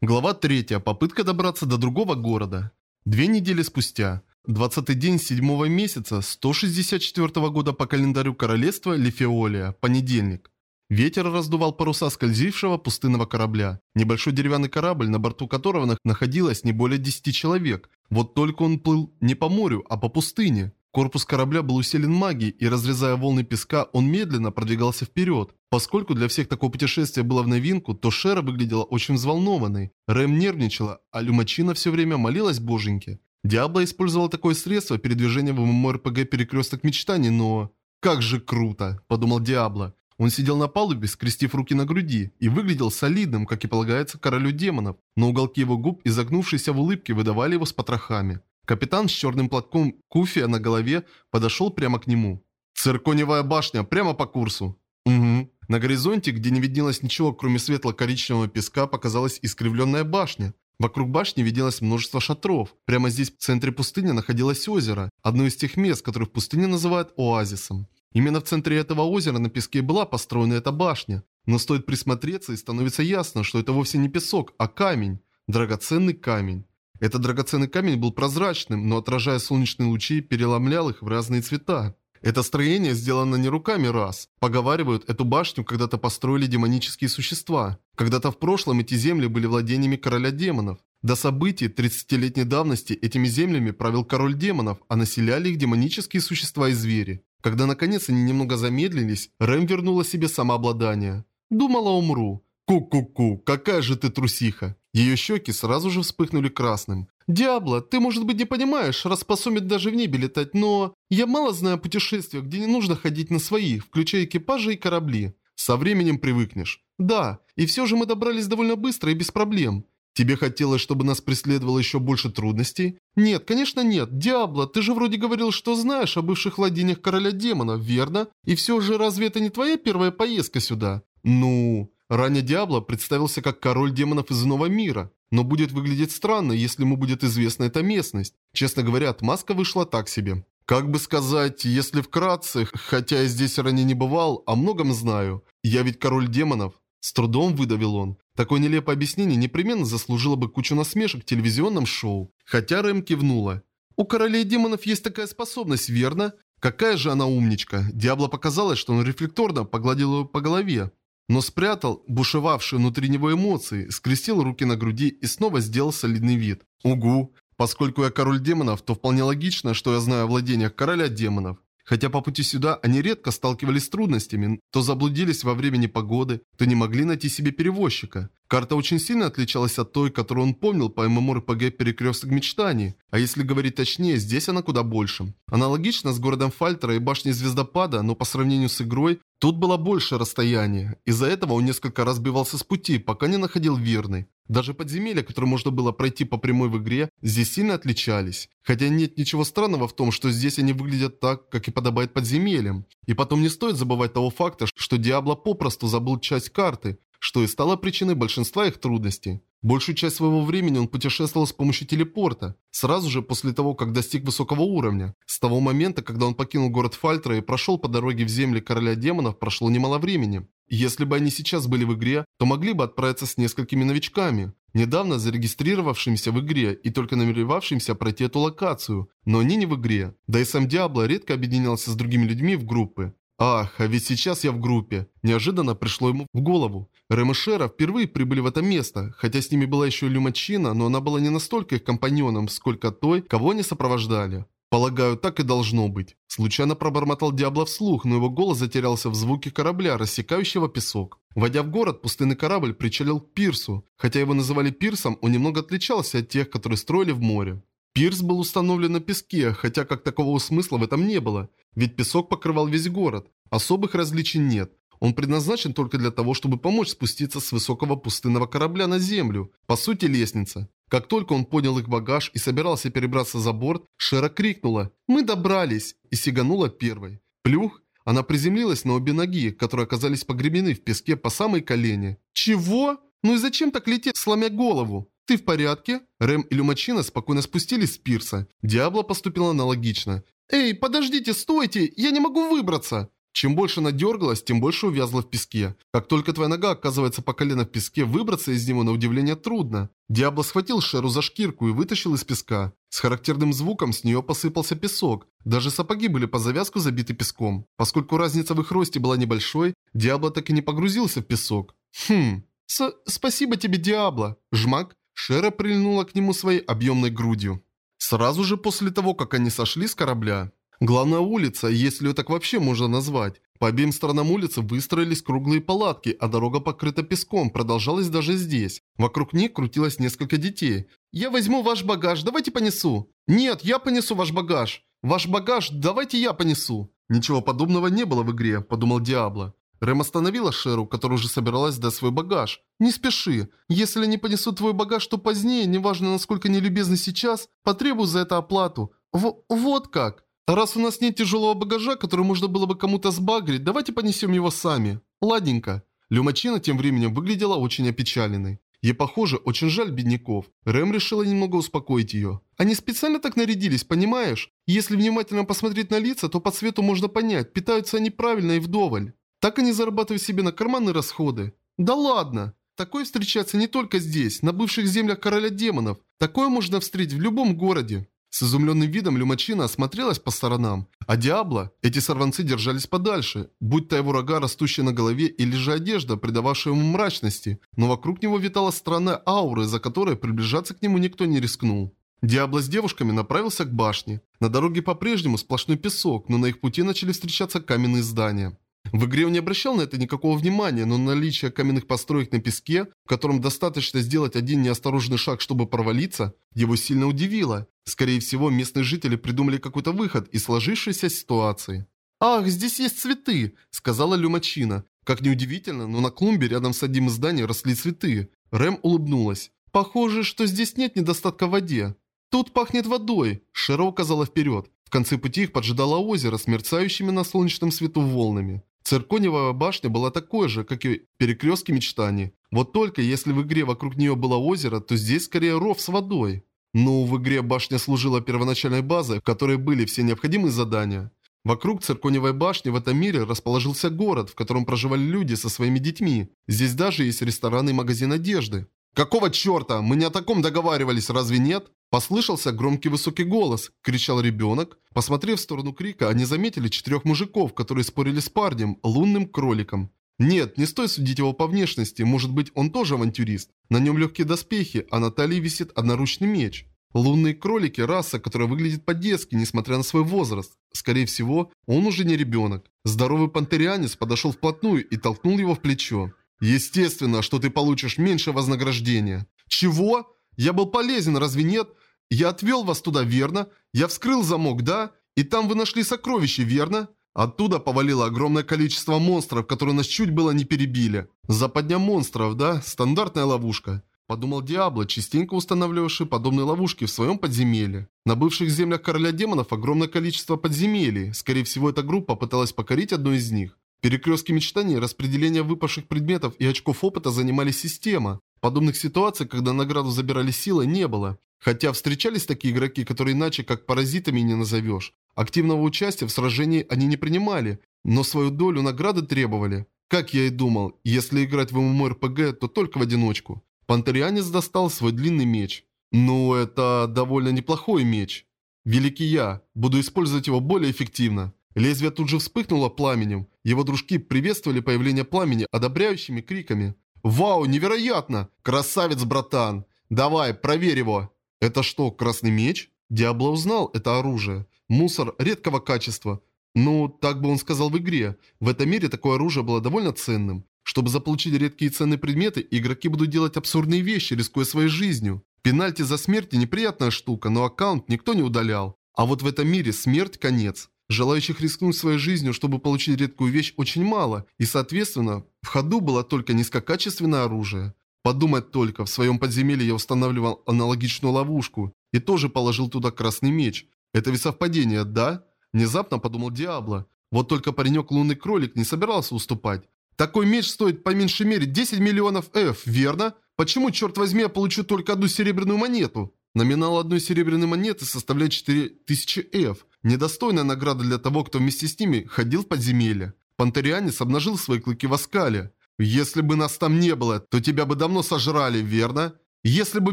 Глава 3. Попытка добраться до другого города. Две недели спустя. 20 день седьмого месяца 164 года по календарю королевства Лефиолия. Понедельник. Ветер раздувал паруса скользившего пустынного корабля. Небольшой деревянный корабль, на борту которого находилось не более 10 человек. Вот только он плыл не по морю, а по пустыне. Корпус корабля был усилен магией, и разрезая волны песка, он медленно продвигался вперед. Поскольку для всех такое путешествие было в новинку, то Шера выглядела очень взволнованной. Рэм нервничала, а Люмачина все время молилась боженьке. Диабло использовала такое средство передвижения в ММОРПГ «Перекресток мечтаний», но... «Как же круто!» – подумал Диабло. Он сидел на палубе, скрестив руки на груди, и выглядел солидным, как и полагается королю демонов, но уголки его губ, изогнувшиеся в улыбке, выдавали его с потрохами. Капитан с черным платком куфия на голове подошел прямо к нему. «Цирконевая башня, прямо по курсу». «Угу». На горизонте, где не виднелось ничего, кроме светло-коричневого песка, показалась искривленная башня. Вокруг башни виделось множество шатров. Прямо здесь, в центре пустыни, находилось озеро, одно из тех мест, которые в пустыне называют оазисом. Именно в центре этого озера на песке была построена эта башня. Но стоит присмотреться и становится ясно, что это вовсе не песок, а камень. Драгоценный камень. Этот драгоценный камень был прозрачным, но отражая солнечные лучи, переломлял их в разные цвета. Это строение сделано не руками раз. Поговаривают, эту башню когда-то построили демонические существа. Когда-то в прошлом эти земли были владениями короля демонов. До событий 30-летней давности этими землями правил король демонов, а населяли их демонические существа и звери. Когда наконец они немного замедлились, Рэм вернула себе самообладание. Думала, умру. Ку-ку-ку, какая же ты трусиха. Ее щеки сразу же вспыхнули красным. «Диабло, ты, может быть, не понимаешь, раз способен даже в небе летать, но... Я мало знаю о путешествиях, где не нужно ходить на своих, включая экипажи и корабли. Со временем привыкнешь. Да, и все же мы добрались довольно быстро и без проблем. Тебе хотелось, чтобы нас преследовало еще больше трудностей? Нет, конечно нет. Диабло, ты же вроде говорил, что знаешь о бывших владениях короля демона, верно? И все же разве это не твоя первая поездка сюда? Ну... Ранее Диабло представился как король демонов из иного мира, но будет выглядеть странно, если ему будет известна эта местность. Честно говоря, отмазка вышла так себе. Как бы сказать, если вкратце, хотя я здесь ранее не бывал, о многом знаю. Я ведь король демонов. С трудом выдавил он. Такое нелепое объяснение непременно заслужило бы кучу насмешек в телевизионном шоу. Хотя Рэм кивнула. У королей демонов есть такая способность, верно? Какая же она умничка. Диабло показалось, что он рефлекторно погладил ее по голове но спрятал бушевавшие внутри него эмоции, скрестил руки на груди и снова сделал солидный вид. «Угу. Поскольку я король демонов, то вполне логично, что я знаю о владениях короля демонов. Хотя по пути сюда они редко сталкивались с трудностями, то заблудились во время непогоды, то не могли найти себе перевозчика. Карта очень сильно отличалась от той, которую он помнил по MMORPG «Перекресток мечтаний», а если говорить точнее, здесь она куда больше. Аналогично с городом Фальтера и башней Звездопада, но по сравнению с игрой, тут было больше расстояния. Из-за этого он несколько раз сбивался с пути, пока не находил верный. Даже подземелья, которые можно было пройти по прямой в игре, здесь сильно отличались. Хотя нет ничего странного в том, что здесь они выглядят так, как и подобает подземельям. И потом не стоит забывать того факта, что Диабло попросту забыл часть карты, что и стало причиной большинства их трудностей. Большую часть своего времени он путешествовал с помощью телепорта, сразу же после того, как достиг высокого уровня. С того момента, когда он покинул город Фальтера и прошел по дороге в земли короля демонов, прошло немало времени. Если бы они сейчас были в игре, то могли бы отправиться с несколькими новичками, недавно зарегистрировавшимися в игре и только намеревавшимся пройти эту локацию, но они не в игре. Да и сам Диабло редко объединялся с другими людьми в группы. Ах, а ведь сейчас я в группе. Неожиданно пришло ему в голову. Рэм и Шера впервые прибыли в это место, хотя с ними была еще Люмачина, но она была не настолько их компаньоном, сколько той, кого они сопровождали. Полагаю, так и должно быть. Случайно пробормотал Диабло вслух, но его голос затерялся в звуке корабля, рассекающего песок. Войдя в город, пустынный корабль причалил к пирсу. Хотя его называли пирсом, он немного отличался от тех, которые строили в море. Пирс был установлен на песке, хотя как такового смысла в этом не было. Ведь песок покрывал весь город. Особых различий нет. Он предназначен только для того, чтобы помочь спуститься с высокого пустынного корабля на землю. По сути, лестница. Как только он поднял их багаж и собирался перебраться за борт, Шера крикнула «Мы добрались!» и сиганула первой. Плюх! Она приземлилась на обе ноги, которые оказались погребены в песке по самой колени. «Чего? Ну и зачем так лететь, сломя голову?» «Ты в порядке?» Рэм и Люмачина спокойно спустились с пирса. Диабло поступила аналогично. «Эй, подождите, стойте! Я не могу выбраться!» Чем больше она дергалась, тем больше увязла в песке. Как только твоя нога оказывается по колено в песке, выбраться из него на удивление трудно. Диабло схватил Шеру за шкирку и вытащил из песка. С характерным звуком с нее посыпался песок. Даже сапоги были по завязку забиты песком. Поскольку разница в их росте была небольшой, Диабло так и не погрузился в песок. Хм, С спасибо тебе, Диабло. Жмак. Шера прильнула к нему своей объемной грудью. Сразу же после того, как они сошли с корабля, Главная улица, если ее так вообще можно назвать. По обеим сторонам улицы выстроились круглые палатки, а дорога покрыта песком, продолжалась даже здесь. Вокруг них крутилось несколько детей. «Я возьму ваш багаж, давайте понесу». «Нет, я понесу ваш багаж». «Ваш багаж, давайте я понесу». Ничего подобного не было в игре, подумал Диабло. Рэм остановила Шеру, которая уже собиралась дать свой багаж. «Не спеши. Если не понесу твой багаж, то позднее, неважно насколько нелюбезны сейчас, потребую за это оплату. В вот как». Раз у нас нет тяжелого багажа, который можно было бы кому-то сбагрить, давайте понесем его сами. Ладненько. Люмачина тем временем выглядела очень опечаленной. Ей, похоже, очень жаль бедняков. Рэм решила немного успокоить ее. Они специально так нарядились, понимаешь? Если внимательно посмотреть на лица, то по цвету можно понять, питаются они правильно и вдоволь. Так они зарабатывают себе на карманные расходы. Да ладно! Такое встречается не только здесь, на бывших землях короля демонов. Такое можно встретить в любом городе. С изумленным видом Люмачина осмотрелась по сторонам, а Диабло, эти сорванцы держались подальше, будь то его рога, растущие на голове, или же одежда, придававшая ему мрачности, но вокруг него витала странная аура, за которой приближаться к нему никто не рискнул. Диабло с девушками направился к башне. На дороге по-прежнему сплошной песок, но на их пути начали встречаться каменные здания. В игре он не обращал на это никакого внимания, но наличие каменных построек на песке, в котором достаточно сделать один неосторожный шаг, чтобы провалиться, его сильно удивило. Скорее всего, местные жители придумали какой-то выход из сложившейся ситуации. «Ах, здесь есть цветы!» – сказала Люмачина. Как неудивительно, но на клумбе рядом с одним из зданий росли цветы. Рэм улыбнулась. «Похоже, что здесь нет недостатка в воде». «Тут пахнет водой!» – Шера указала вперед. В конце пути их поджидало озеро с мерцающими на солнечном свету волнами. Циркониевая башня была такой же, как и перекрестки мечтаний. Вот только если в игре вокруг нее было озеро, то здесь скорее ров с водой. Но в игре башня служила первоначальной базой, в которой были все необходимые задания. Вокруг циркониевой башни в этом мире расположился город, в котором проживали люди со своими детьми. Здесь даже есть рестораны и магазин одежды. «Какого черта? Мы не о таком договаривались, разве нет?» Послышался громкий высокий голос, кричал ребенок. Посмотрев в сторону крика, они заметили четырех мужиков, которые спорили с парнем, лунным кроликом. Нет, не стоит судить его по внешности, может быть он тоже авантюрист. На нем легкие доспехи, а на талии висит одноручный меч. Лунные кролики – раса, которая выглядит по-детски, несмотря на свой возраст. Скорее всего, он уже не ребенок. Здоровый пантерианец подошел вплотную и толкнул его в плечо. Естественно, что ты получишь меньше вознаграждения. Чего? Я был полезен, разве нет? Я отвел вас туда, верно? Я вскрыл замок, да? И там вы нашли сокровище, верно? Оттуда повалило огромное количество монстров, которые нас чуть было не перебили. Западня монстров, да? Стандартная ловушка. Подумал Диабло, частенько устанавливавший подобные ловушки в своем подземелье. На бывших землях короля демонов огромное количество подземелий. Скорее всего, эта группа пыталась покорить одно из них. Перекрестки мечтаний, распределение выпавших предметов и очков опыта занимали система. Подобных ситуаций, когда награду забирали силой, не было. Хотя встречались такие игроки, которые иначе как паразитами не назовешь. Активного участия в сражении они не принимали, но свою долю награды требовали. Как я и думал, если играть в ММО-РПГ, то только в одиночку. Пантерианец достал свой длинный меч. Ну, это довольно неплохой меч. Великий я, буду использовать его более эффективно. Лезвие тут же вспыхнуло пламенем. Его дружки приветствовали появление пламени одобряющими криками. «Вау, невероятно! Красавец, братан! Давай, проверь его!» «Это что, красный меч?» Диабло узнал это оружие. Мусор редкого качества. Ну, так бы он сказал в игре. В этом мире такое оружие было довольно ценным. Чтобы заполучить редкие ценные предметы, игроки будут делать абсурдные вещи, рискуя своей жизнью. Пенальти за смерть неприятная штука, но аккаунт никто не удалял. А вот в этом мире смерть – конец. Желающих рискнуть своей жизнью, чтобы получить редкую вещь, очень мало, и, соответственно, в ходу было только низкокачественное оружие. Подумать только, в своем подземелье я устанавливал аналогичную ловушку и тоже положил туда красный меч. Это ведь совпадение, да? Внезапно подумал Диабло. Вот только паренек лунный кролик не собирался уступать. Такой меч стоит по меньшей мере 10 миллионов F, верно? Почему, черт возьми, я получу только одну серебряную монету? Номинал одной серебряной монеты составляет 4000 F. Недостойная награда для того, кто вместе с ними ходил в подземелье. Пантерианец обнажил свои клыки в оскале. «Если бы нас там не было, то тебя бы давно сожрали, верно? Если бы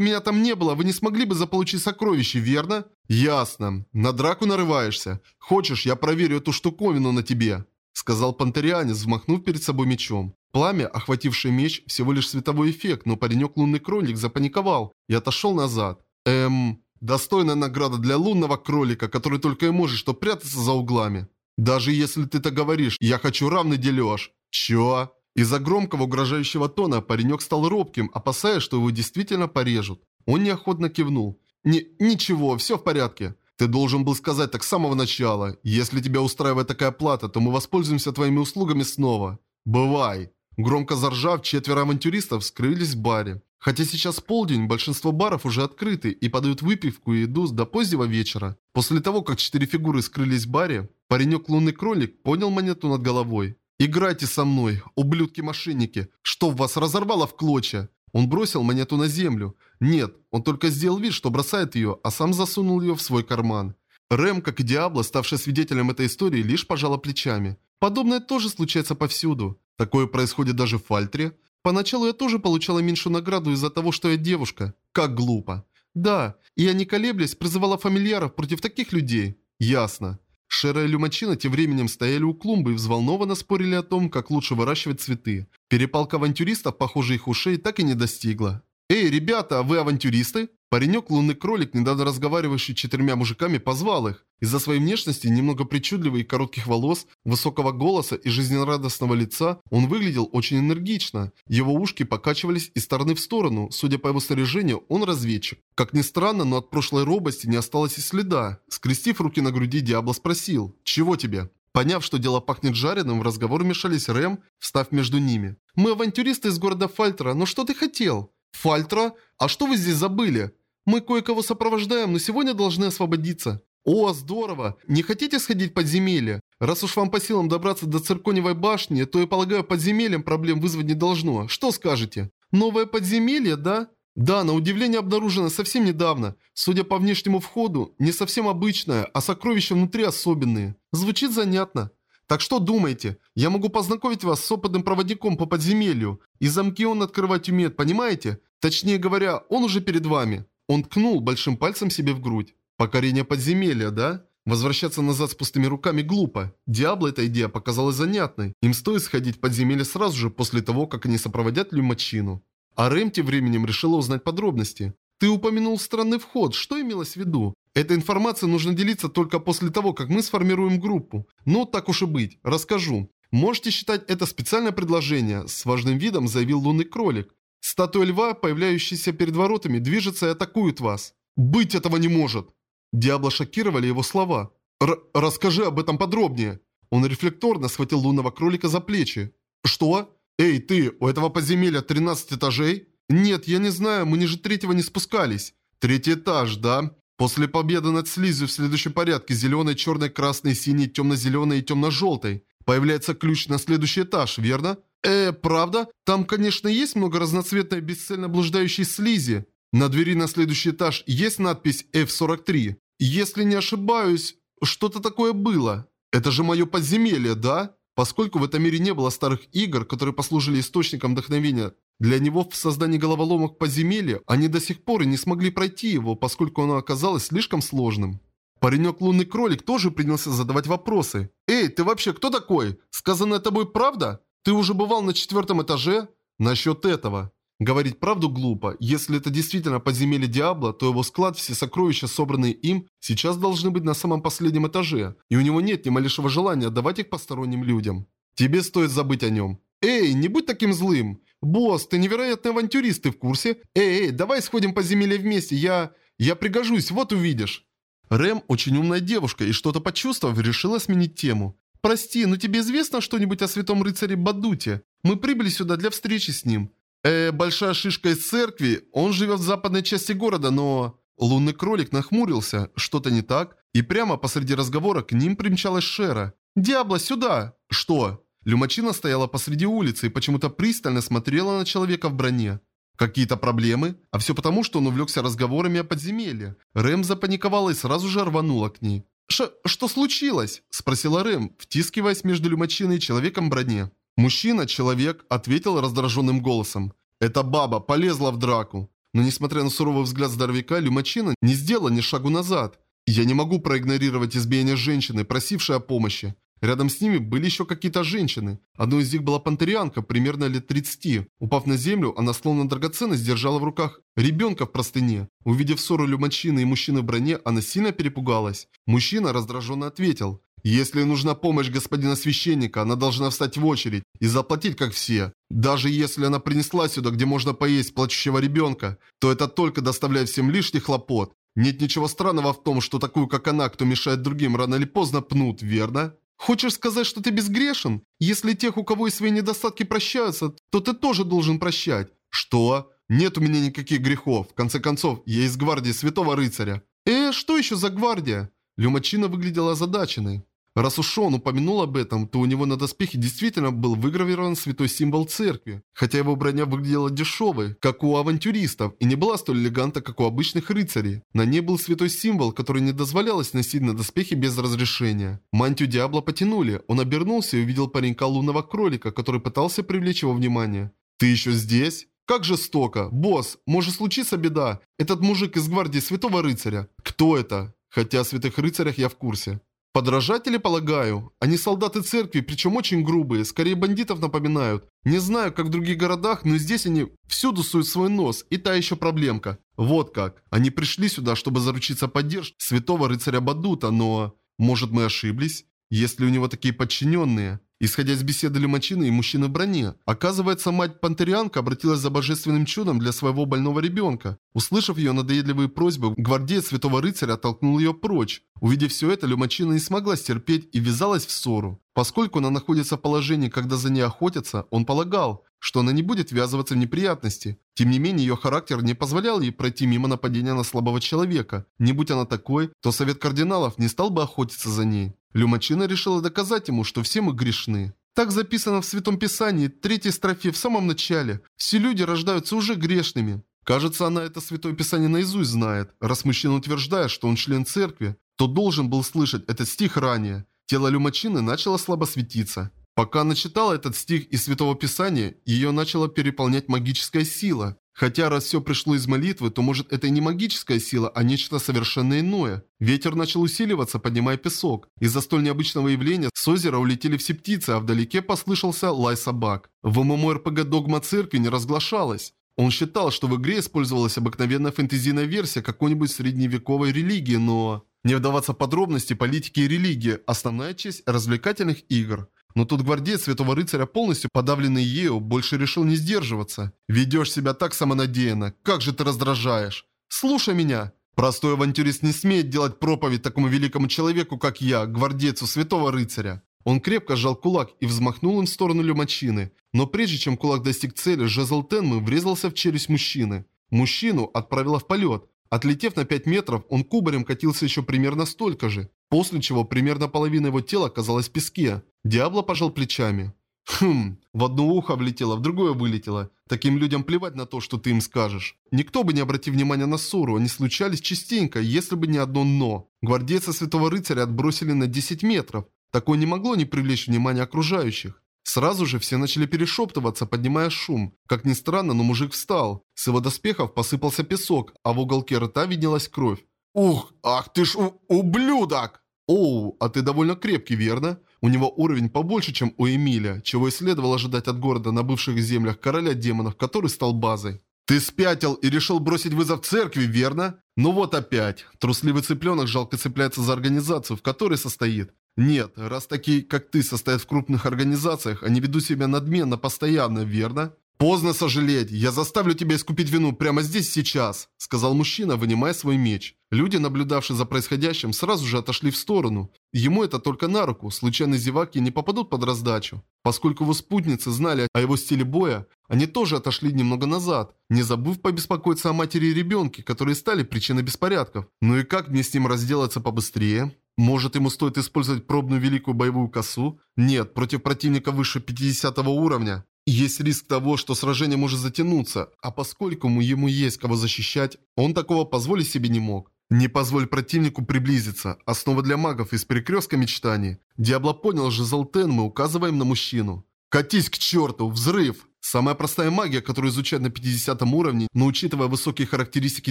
меня там не было, вы не смогли бы заполучить сокровища, верно? Ясно. На драку нарываешься. Хочешь, я проверю эту штуковину на тебе?» Сказал пантерианец, взмахнув перед собой мечом. Пламя, охватившее меч, всего лишь световой эффект, но паренек лунный кролик запаниковал и отошел назад. Эм... Достойная награда для лунного кролика, который только и может что прятаться за углами. Даже если ты так говоришь, я хочу равный дележ. Чё? Из-за громкого угрожающего тона паренек стал робким, опасаясь, что его действительно порежут. Он неохотно кивнул. «Ни... ничего, все в порядке. Ты должен был сказать так с самого начала. Если тебя устраивает такая плата, то мы воспользуемся твоими услугами снова. Бывай!» Громко заржав, четверо авантюристов скрылись в баре. Хотя сейчас полдень, большинство баров уже открыты и подают выпивку и еду до позднего вечера. После того, как четыре фигуры скрылись в баре, паренек лунный кролик поднял монету над головой. «Играйте со мной, ублюдки-мошенники! Что в вас разорвало в клочья?» Он бросил монету на землю. Нет, он только сделал вид, что бросает ее, а сам засунул ее в свой карман. Рэм, как и Диабло, ставший свидетелем этой истории, лишь пожала плечами. Подобное тоже случается повсюду. Такое происходит даже в Фальтре. Поначалу я тоже получала меньшую награду из-за того, что я девушка. Как глупо. Да, и я не колеблясь призывала фамильяров против таких людей. Ясно. Шера и Люмачина тем временем стояли у клумбы и взволнованно спорили о том, как лучше выращивать цветы. Перепалка авантюристов, похоже, их ушей так и не достигла. «Эй, ребята, вы авантюристы?» Паренек, лунный кролик, недавно разговаривающий четырьмя мужиками, позвал их. Из-за своей внешности, немного причудливой и коротких волос, высокого голоса и жизнерадостного лица, он выглядел очень энергично. Его ушки покачивались из стороны в сторону. Судя по его снаряжению, он разведчик. Как ни странно, но от прошлой робости не осталось и следа. Скрестив руки на груди, Диабло спросил «Чего тебе?» Поняв, что дело пахнет жареным, в разговор вмешались Рэм, встав между ними. «Мы авантюристы из города Фальтера, но что ты хотел?» «Фальтра? А что вы здесь забыли? Мы кое-кого сопровождаем, но сегодня должны освободиться». «О, здорово! Не хотите сходить подземелье? Раз уж вам по силам добраться до цирконевой башни, то, я полагаю, подземельем проблем вызвать не должно. Что скажете? Новое подземелье, да?» «Да, на удивление обнаружено совсем недавно. Судя по внешнему входу, не совсем обычное, а сокровища внутри особенные. Звучит занятно. Так что думаете? Я могу познакомить вас с опытным проводником по подземелью. И замки он открывать умеет, понимаете? Точнее говоря, он уже перед вами. Он ткнул большим пальцем себе в грудь. Покорение подземелья, да? Возвращаться назад с пустыми руками глупо. Диабло эта идея показалась занятной. Им стоит сходить в подземелье сразу же после того, как они сопроводят Люмачину. А Рэм тем временем решила узнать подробности. Ты упомянул странный вход, что имелось в виду? Эта информация нужно делиться только после того, как мы сформируем группу. Но так уж и быть, расскажу. Можете считать это специальное предложение, с важным видом заявил лунный кролик. Статуя льва, появляющаяся перед воротами, движется и атакует вас. Быть этого не может. Диабло шокировали его слова. Р «Расскажи об этом подробнее». Он рефлекторно схватил лунного кролика за плечи. «Что? Эй, ты, у этого подземелья 13 этажей?» «Нет, я не знаю, мы ниже третьего не спускались». «Третий этаж, да?» После победы над слизью в следующем порядке зеленой, черной, красной, синей, темно-зеленой и темно-желтой появляется ключ на следующий этаж, верно? Э, правда? Там, конечно, есть много разноцветной бесцельно блуждающей слизи. На двери на следующий этаж есть надпись F43. Если не ошибаюсь, что-то такое было. Это же мое подземелье, да? Поскольку в этом мире не было старых игр, которые послужили источником вдохновения для него в создании головоломок подземелья, они до сих пор и не смогли пройти его, поскольку оно оказалось слишком сложным. Паренек Лунный Кролик тоже принялся задавать вопросы. «Эй, ты вообще кто такой? Сказанное тобой правда? Ты уже бывал на четвертом этаже?» «Насчет этого. Говорить правду глупо. Если это действительно подземелье Диабло, то его склад, все сокровища, собранные им, сейчас должны быть на самом последнем этаже, и у него нет ни малейшего желания отдавать их посторонним людям. Тебе стоит забыть о нем. Эй, не будь таким злым. Босс, ты невероятный авантюрист, ты в курсе? Эй, эй, давай сходим по земле вместе, я... я пригожусь, вот увидишь. Рэм очень умная девушка и что-то почувствовав, решила сменить тему. «Прости, но тебе известно что-нибудь о святом рыцаре Бадуте? Мы прибыли сюда для встречи с ним. Э, большая шишка из церкви, он живет в западной части города, но... Лунный кролик нахмурился, что-то не так, и прямо посреди разговора к ним примчалась Шера. «Диабло, сюда!» «Что?» Люмачина стояла посреди улицы и почему-то пристально смотрела на человека в броне. Какие-то проблемы? А все потому, что он увлекся разговорами о подземелье. Рэм запаниковала и сразу же рванула к ней. Ш что случилось?» – спросила Рэм, втискиваясь между мужчиной и человеком броне. Мужчина, человек, ответил раздраженным голосом. «Эта баба полезла в драку». Но несмотря на суровый взгляд здоровяка, Люмачина не сделала ни шагу назад. Я не могу проигнорировать избиение женщины, просившей о помощи. Рядом с ними были еще какие-то женщины. Одной из них была пантерианка, примерно лет 30. Упав на землю, она словно драгоценность держала в руках ребенка в простыне. Увидев ссору Люмачины и мужчины в броне, она сильно перепугалась. Мужчина раздраженно ответил. «Если нужна помощь господина священника, она должна встать в очередь и заплатить, как все. Даже если она принесла сюда, где можно поесть плачущего ребенка, то это только доставляет всем лишних хлопот. Нет ничего странного в том, что такую, как она, кто мешает другим, рано или поздно пнут, верно?» Хочешь сказать, что ты безгрешен? Если тех, у кого есть свои недостатки, прощаются, то ты тоже должен прощать. Что? Нет у меня никаких грехов. В конце концов, я из гвардии Святого Рыцаря. Э, что еще за гвардия? Люмачина выглядела озадаченной. Раз уж он упомянул об этом, то у него на доспехе действительно был выгравирован святой символ церкви, хотя его броня выглядела дешевой, как у авантюристов, и не была столь элегантна, как у обычных рыцарей. На ней был святой символ, который не дозволялось носить на доспехе без разрешения. Мантию Диабло потянули, он обернулся и увидел паренька лунного кролика, который пытался привлечь его внимание. «Ты еще здесь?» «Как жестоко! Босс, может случиться беда! Этот мужик из гвардии Святого Рыцаря!» «Кто это?» Хотя о Святых Рыцарях я в курсе. Подражатели, полагаю. Они солдаты церкви, причем очень грубые, скорее бандитов напоминают. Не знаю, как в других городах, но здесь они всюду суют свой нос, и та еще проблемка. Вот как. Они пришли сюда, чтобы заручиться поддержкой святого рыцаря Бадута, но... Может мы ошиблись? Если у него такие подчиненные... Исходя из беседы Лемачины и мужчины в броне, оказывается, мать-пантерианка обратилась за божественным чудом для своего больного ребенка. Услышав ее надоедливые просьбы, гвардеец Святого Рыцаря оттолкнул ее прочь. Увидев все это, Люмачина не смогла стерпеть и ввязалась в ссору. Поскольку она находится в положении, когда за ней охотятся, он полагал, что она не будет ввязываться в неприятности. Тем не менее, ее характер не позволял ей пройти мимо нападения на слабого человека. Не будь она такой, то Совет Кардиналов не стал бы охотиться за ней. Люмачина решила доказать ему, что все мы грешны. Так записано в Святом Писании, третьей строфе в самом начале. Все люди рождаются уже грешными. Кажется, она это Святое Писание наизусть знает. Раз мужчина утверждает, что он член церкви, то должен был слышать этот стих ранее. Тело Люмачины начало слабо светиться. Пока она читала этот стих из Святого Писания, ее начала переполнять магическая сила. Хотя раз все пришло из молитвы, то может это и не магическая сила, а нечто совершенно иное. Ветер начал усиливаться, поднимая песок. Из-за столь необычного явления с озера улетели все птицы, а вдалеке послышался лай собак. В ММО-РПГ догма церкви не разглашалась. Он считал, что в игре использовалась обыкновенная фэнтезийная версия какой-нибудь средневековой религии, но... Не вдаваться в подробности политики и религии – основная часть развлекательных игр. Но тут гвардеец Святого Рыцаря, полностью подавленный ею, больше решил не сдерживаться. «Ведешь себя так самонадеянно. Как же ты раздражаешь!» «Слушай меня!» Простой авантюрист не смеет делать проповедь такому великому человеку, как я, гвардейцу Святого Рыцаря. Он крепко сжал кулак и взмахнул им в сторону Люмачины. Но прежде чем кулак достиг цели, жезл Тенмы врезался в челюсть мужчины. Мужчину отправило в полет. Отлетев на 5 метров, он кубарем катился еще примерно столько же, после чего примерно половина его тела оказалась в песке. Диабло пожал плечами. Хм, в одно ухо влетело, в другое вылетело. Таким людям плевать на то, что ты им скажешь. Никто бы не обратил внимания на ссору, они случались частенько, если бы не одно «но». Гвардейца Святого Рыцаря отбросили на 10 метров. Такое не могло не привлечь внимание окружающих. Сразу же все начали перешептываться, поднимая шум. Как ни странно, но мужик встал. С его доспехов посыпался песок, а в уголке рта виднелась кровь. «Ух, ах ты ж ублюдок!» «Оу, а ты довольно крепкий, верно?» У него уровень побольше, чем у Эмиля, чего и следовало ожидать от города на бывших землях короля демонов, который стал базой. «Ты спятил и решил бросить вызов церкви, верно?» «Ну вот опять. Трусливый цыпленок жалко цепляется за организацию, в которой состоит. Нет, раз такие, как ты, состоят в крупных организациях, они ведут себя надменно постоянно, верно? «Поздно сожалеть, я заставлю тебя искупить вину прямо здесь сейчас», — сказал мужчина, вынимая свой меч. Люди, наблюдавшие за происходящим, сразу же отошли в сторону. Ему это только на руку, случайные зеваки не попадут под раздачу. Поскольку его спутницы знали о его стиле боя, они тоже отошли немного назад, не забыв побеспокоиться о матери и ребенке, которые стали причиной беспорядков. Ну и как мне с ним разделаться побыстрее? Может, ему стоит использовать пробную великую боевую косу? Нет, против противника выше 50 уровня. Есть риск того, что сражение может затянуться, а поскольку ему есть кого защищать, он такого позволить себе не мог. Не позволь противнику приблизиться. Основа для магов из перекрестка мечтаний. Диабло понял же Золтен, мы указываем на мужчину. Катись к черту! Взрыв! Самая простая магия, которую изучают на 50 уровне, но учитывая высокие характеристики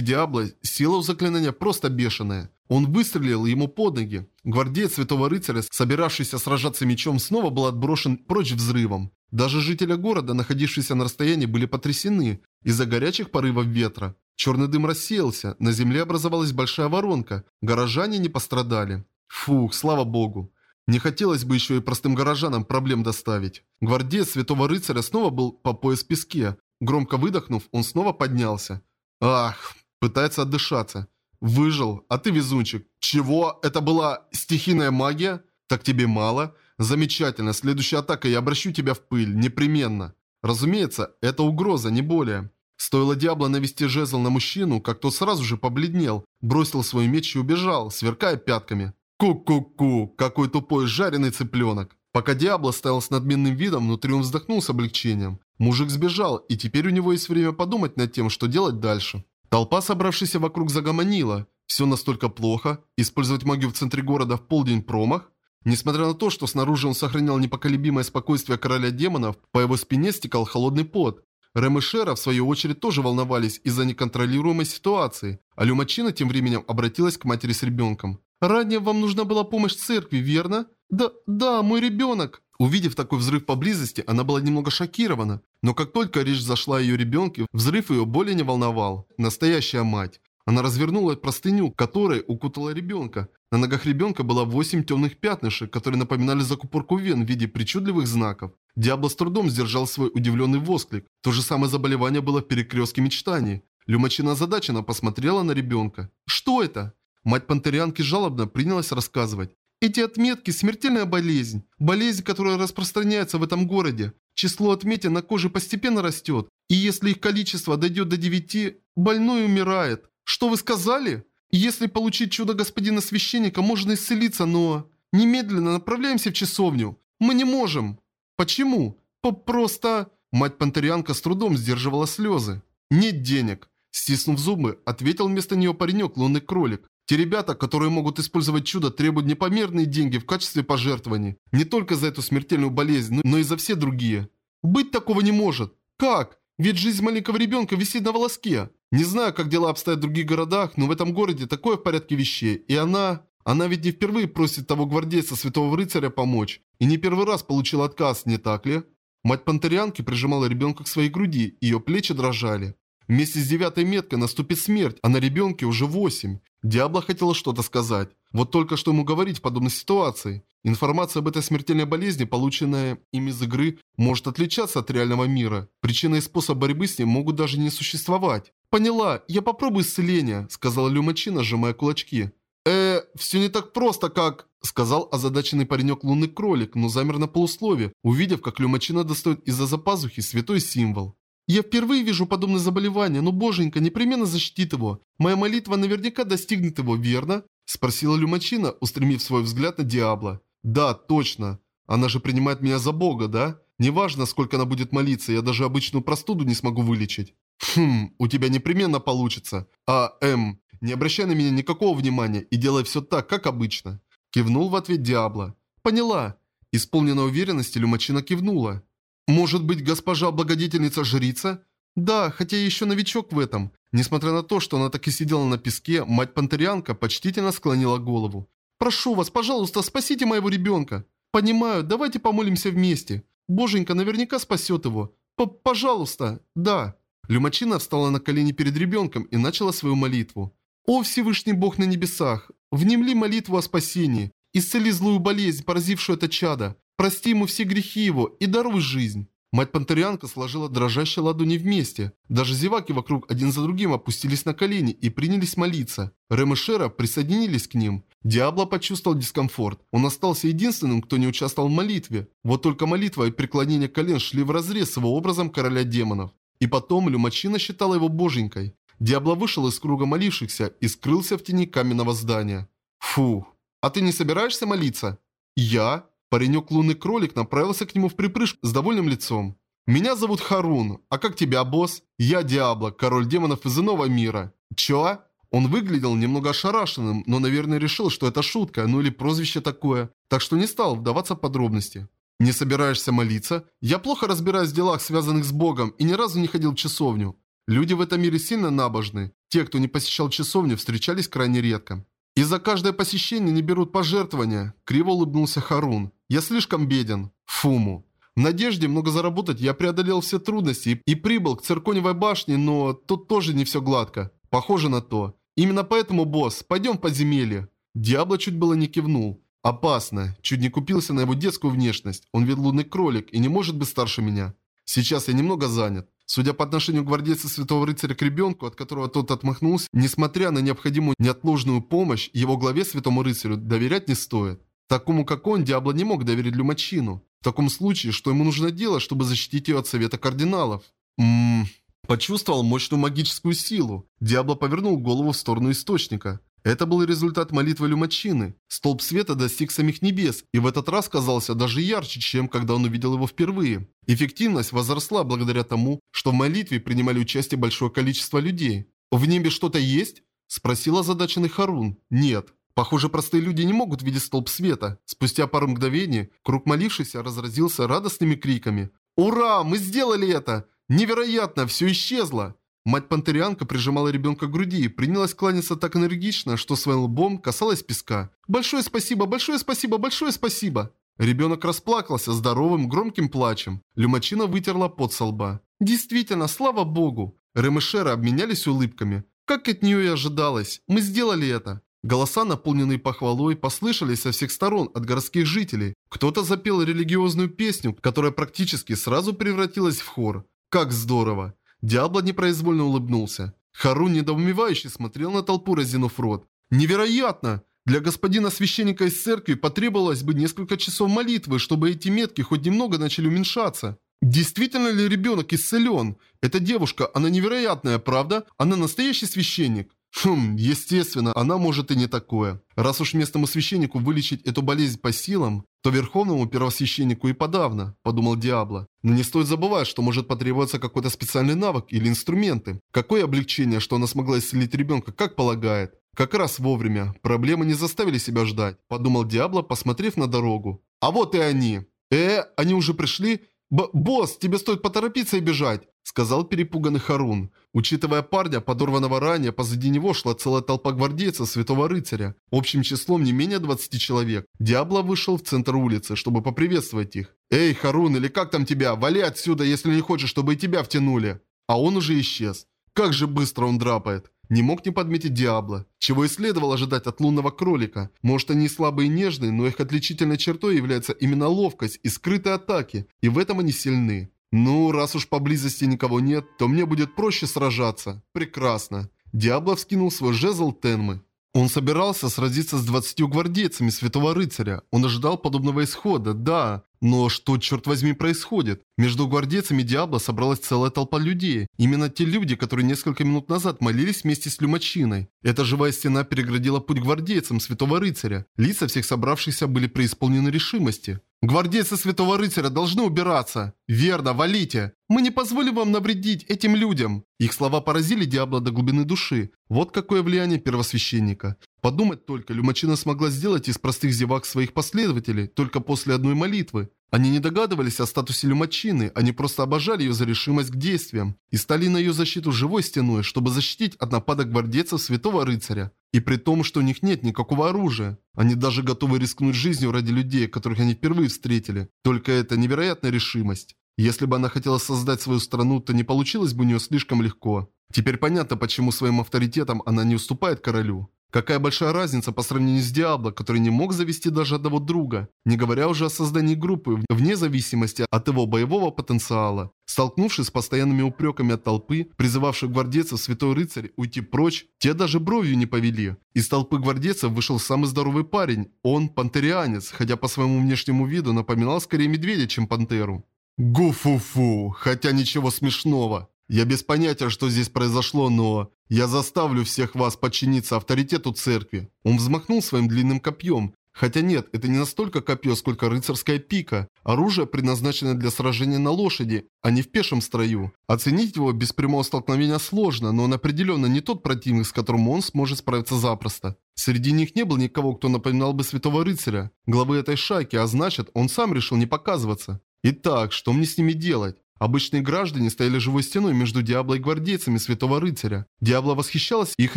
Диабло, сила у заклинания просто бешеная. Он выстрелил ему под ноги. Гвардеец Святого Рыцаря, собиравшийся сражаться мечом, снова был отброшен прочь взрывом. Даже жители города, находившиеся на расстоянии, были потрясены из-за горячих порывов ветра. Черный дым рассеялся, на земле образовалась большая воронка, горожане не пострадали. Фух, слава богу. Не хотелось бы еще и простым горожанам проблем доставить. Гвардеец Святого Рыцаря снова был по пояс в песке. Громко выдохнув, он снова поднялся. Ах, пытается отдышаться. Выжил, а ты везунчик. Чего? Это была стихийная магия? Так тебе мало? Замечательно, следующая атака, я обращу тебя в пыль, непременно. Разумеется, это угроза, не более. Стоило Диабло навести жезл на мужчину, как тот сразу же побледнел, бросил свой меч и убежал, сверкая пятками. Ку-ку-ку, какой тупой жареный цыпленок. Пока Диабло стоял с надменным видом, внутри он вздохнул с облегчением. Мужик сбежал, и теперь у него есть время подумать над тем, что делать дальше. Толпа, собравшаяся вокруг, загомонила. Все настолько плохо. Использовать магию в центре города в полдень промах? Несмотря на то, что снаружи он сохранял непоколебимое спокойствие короля демонов, по его спине стекал холодный пот. Рэм и Шера, в свою очередь, тоже волновались из-за неконтролируемой ситуации, а Люмачина тем временем обратилась к матери с ребенком. «Ранее вам нужна была помощь церкви, верно?» «Да, да, мой ребенок!» Увидев такой взрыв поблизости, она была немного шокирована. Но как только речь зашла о ее ребенке, взрыв ее более не волновал. Настоящая мать. Она развернула простыню, которой укутала ребенка. На ногах ребенка было восемь темных пятнышек, которые напоминали закупорку вен в виде причудливых знаков. Диабло с трудом сдержал свой удивленный восклик. То же самое заболевание было в перекрестке мечтаний. Люмачина озадаченно посмотрела на ребенка. «Что это?» Мать пантерианки жалобно принялась рассказывать. Эти отметки – смертельная болезнь. Болезнь, которая распространяется в этом городе. Число отметин на коже постепенно растет. И если их количество дойдет до 9, больной умирает. Что вы сказали? Если получить чудо господина священника, можно исцелиться, но... Немедленно направляемся в часовню. Мы не можем. Почему? По просто... Мать Пантерианка с трудом сдерживала слезы. Нет денег. Стиснув зубы, ответил вместо нее паренек лунный кролик. Те ребята, которые могут использовать чудо, требуют непомерные деньги в качестве пожертвований. Не только за эту смертельную болезнь, но и за все другие. Быть такого не может. Как? Ведь жизнь маленького ребенка висит на волоске. Не знаю, как дела обстоят в других городах, но в этом городе такое в порядке вещей. И она... Она ведь не впервые просит того гвардейца Святого Рыцаря помочь. И не первый раз получил отказ, не так ли? Мать Пантерианки прижимала ребенка к своей груди, ее плечи дрожали. Вместе с девятой меткой наступит смерть, а на ребенке уже восемь. Диабло хотела что-то сказать. Вот только что ему говорить в подобной ситуации. Информация об этой смертельной болезни, полученная им из игры, может отличаться от реального мира. Причина и способ борьбы с ним могут даже не существовать. «Поняла, я попробую исцеление», — сказала Люмачина, сжимая кулачки. «Э, все не так просто, как...» Сказал озадаченный паренек лунный кролик, но замер на полуслове, увидев, как Люмачина достает из-за запазухи святой символ. «Я впервые вижу подобное заболевание, но боженька непременно защитит его. Моя молитва наверняка достигнет его, верно?» Спросила Люмачина, устремив свой взгляд на Диабло. «Да, точно. Она же принимает меня за бога, да? Неважно, сколько она будет молиться, я даже обычную простуду не смогу вылечить». «Хм, у тебя непременно получится. А, эм, не обращай на меня никакого внимания и делай все так, как обычно». Кивнул в ответ Диабло. «Поняла». Исполненная уверенности Люмачина кивнула. «Может быть, госпожа благодетельница жрица?» «Да, хотя еще новичок в этом». Несмотря на то, что она так и сидела на песке, мать-пантерианка почтительно склонила голову. «Прошу вас, пожалуйста, спасите моего ребенка». «Понимаю, давайте помолимся вместе. Боженька наверняка спасет его. П Пожалуйста, да». Люмачина встала на колени перед ребенком и начала свою молитву. «О Всевышний Бог на небесах, внемли молитву о спасении, исцели злую болезнь, поразившую это чадо, прости ему все грехи его и даруй жизнь». Мать-пантерианка сложила дрожащие ладони вместе. Даже зеваки вокруг один за другим опустились на колени и принялись молиться. Рэм и Шера присоединились к ним. Диабло почувствовал дискомфорт. Он остался единственным, кто не участвовал в молитве. Вот только молитва и преклонение колен шли вразрез с его образом короля демонов. И потом Люмачина считала его боженькой. Диабло вышел из круга молившихся и скрылся в тени каменного здания. Фу, а ты не собираешься молиться? Я? Паренек лунный кролик направился к нему в припрыжку с довольным лицом. «Меня зовут Харун, а как тебя, босс? Я Диабло, король демонов из иного мира». «Чё?» Он выглядел немного ошарашенным, но, наверное, решил, что это шутка, ну или прозвище такое, так что не стал вдаваться в подробности. «Не собираешься молиться? Я плохо разбираюсь в делах, связанных с Богом, и ни разу не ходил в часовню. Люди в этом мире сильно набожны. Те, кто не посещал часовню, встречались крайне редко. И за каждое посещение не берут пожертвования», – криво улыбнулся Харун. «Я слишком беден. Фуму». В надежде много заработать я преодолел все трудности и, прибыл к цирконевой башне, но тут тоже не все гладко. Похоже на то. Именно поэтому, босс, пойдем в подземелье. Диабло чуть было не кивнул. Опасно. Чуть не купился на его детскую внешность. Он ведь лунный кролик и не может быть старше меня. Сейчас я немного занят. Судя по отношению гвардейца Святого Рыцаря к ребенку, от которого тот отмахнулся, несмотря на необходимую неотложную помощь, его главе Святому Рыцарю доверять не стоит. Такому, как он, Диабло не мог доверить Люмачину. В таком случае, что ему нужно делать, чтобы защитить ее от Совета Кардиналов? Ммм... Почувствовал мощную магическую силу. Диабло повернул голову в сторону источника. Это был результат молитвы Люмачины. Столб света достиг самих небес, и в этот раз казался даже ярче, чем когда он увидел его впервые. Эффективность возросла благодаря тому, что в молитве принимали участие большое количество людей. «В небе что-то есть?» – спросил озадаченный Харун. «Нет». Похоже, простые люди не могут видеть столб света. Спустя пару мгновений круг молившихся разразился радостными криками. «Ура! Мы сделали это! Невероятно! Все исчезло!» Мать-пантерианка прижимала ребенка к груди и принялась кланяться так энергично, что своим лбом касалась песка. «Большое спасибо! Большое спасибо! Большое спасибо!» Ребенок расплакался здоровым, громким плачем. Люмачина вытерла пот со лба. «Действительно, слава богу!» Рэм и Шера обменялись улыбками. «Как от нее и ожидалось! Мы сделали это!» Голоса, наполненные похвалой, послышались со всех сторон от городских жителей. Кто-то запел религиозную песню, которая практически сразу превратилась в хор. Как здорово! Диабло непроизвольно улыбнулся. Харун недоумевающе смотрел на толпу, разинув рот. «Невероятно! Для господина священника из церкви потребовалось бы несколько часов молитвы, чтобы эти метки хоть немного начали уменьшаться. Действительно ли ребенок исцелен? Эта девушка, она невероятная, правда? Она настоящий священник. Хм, естественно, она может и не такое. Раз уж местному священнику вылечить эту болезнь по силам, то верховному первосвященнику и подавно, подумал Диабло. Но не стоит забывать, что может потребоваться какой-то специальный навык или инструменты. Какое облегчение, что она смогла исцелить ребенка, как полагает. Как раз вовремя. Проблемы не заставили себя ждать, подумал Диабло, посмотрев на дорогу. А вот и они. Э, они уже пришли? Б «Босс, тебе стоит поторопиться и бежать», — сказал перепуганный Харун. Учитывая парня, подорванного ранее, позади него шла целая толпа гвардейцев Святого Рыцаря. Общим числом не менее 20 человек. Диабло вышел в центр улицы, чтобы поприветствовать их. «Эй, Харун, или как там тебя? Вали отсюда, если не хочешь, чтобы и тебя втянули!» А он уже исчез. Как же быстро он драпает. Не мог не подметить Диабло. Чего и следовало ожидать от лунного кролика. Может они слабые и нежные, но их отличительной чертой является именно ловкость и скрытые атаки, и в этом они сильны. Ну, раз уж поблизости никого нет, то мне будет проще сражаться. Прекрасно. Диабло вскинул свой жезл Тенмы. Он собирался сразиться с 20 гвардейцами Святого Рыцаря. Он ожидал подобного исхода, да. Но что, черт возьми, происходит? Между гвардейцами Диабло собралась целая толпа людей. Именно те люди, которые несколько минут назад молились вместе с Люмачиной. Эта живая стена переградила путь гвардейцам Святого Рыцаря. Лица всех собравшихся были преисполнены решимости. «Гвардейцы Святого Рыцаря должны убираться!» «Верно, валите! Мы не позволим вам навредить этим людям!» Их слова поразили Диабло до глубины души. Вот какое влияние первосвященника. Подумать только, Люмачина смогла сделать из простых зевак своих последователей только после одной молитвы. Они не догадывались о статусе Люмачины, они просто обожали ее за решимость к действиям и стали на ее защиту живой стеной, чтобы защитить от нападок гвардейцев Святого Рыцаря. И при том, что у них нет никакого оружия. Они даже готовы рискнуть жизнью ради людей, которых они впервые встретили. Только это невероятная решимость. Если бы она хотела создать свою страну, то не получилось бы у нее слишком легко. Теперь понятно, почему своим авторитетом она не уступает королю. Какая большая разница по сравнению с Диабло, который не мог завести даже одного друга, не говоря уже о создании группы, вне зависимости от его боевого потенциала. Столкнувшись с постоянными упреками от толпы, призывавших гвардейцев Святой Рыцарь уйти прочь, те даже бровью не повели. Из толпы гвардейцев вышел самый здоровый парень. Он пантерианец, хотя по своему внешнему виду напоминал скорее медведя, чем пантеру. Гу-фу-фу, хотя ничего смешного. Я без понятия, что здесь произошло, но... Я заставлю всех вас подчиниться авторитету церкви. Он взмахнул своим длинным копьем. Хотя нет, это не настолько копье, сколько рыцарская пика. Оружие предназначено для сражения на лошади, а не в пешем строю. Оценить его без прямого столкновения сложно, но он определенно не тот противник, с которым он сможет справиться запросто. Среди них не было никого, кто напоминал бы святого рыцаря, главы этой шайки, а значит, он сам решил не показываться. Итак, что мне с ними делать? Обычные граждане стояли живой стеной между Диабло и гвардейцами Святого Рыцаря. Диабло восхищалась их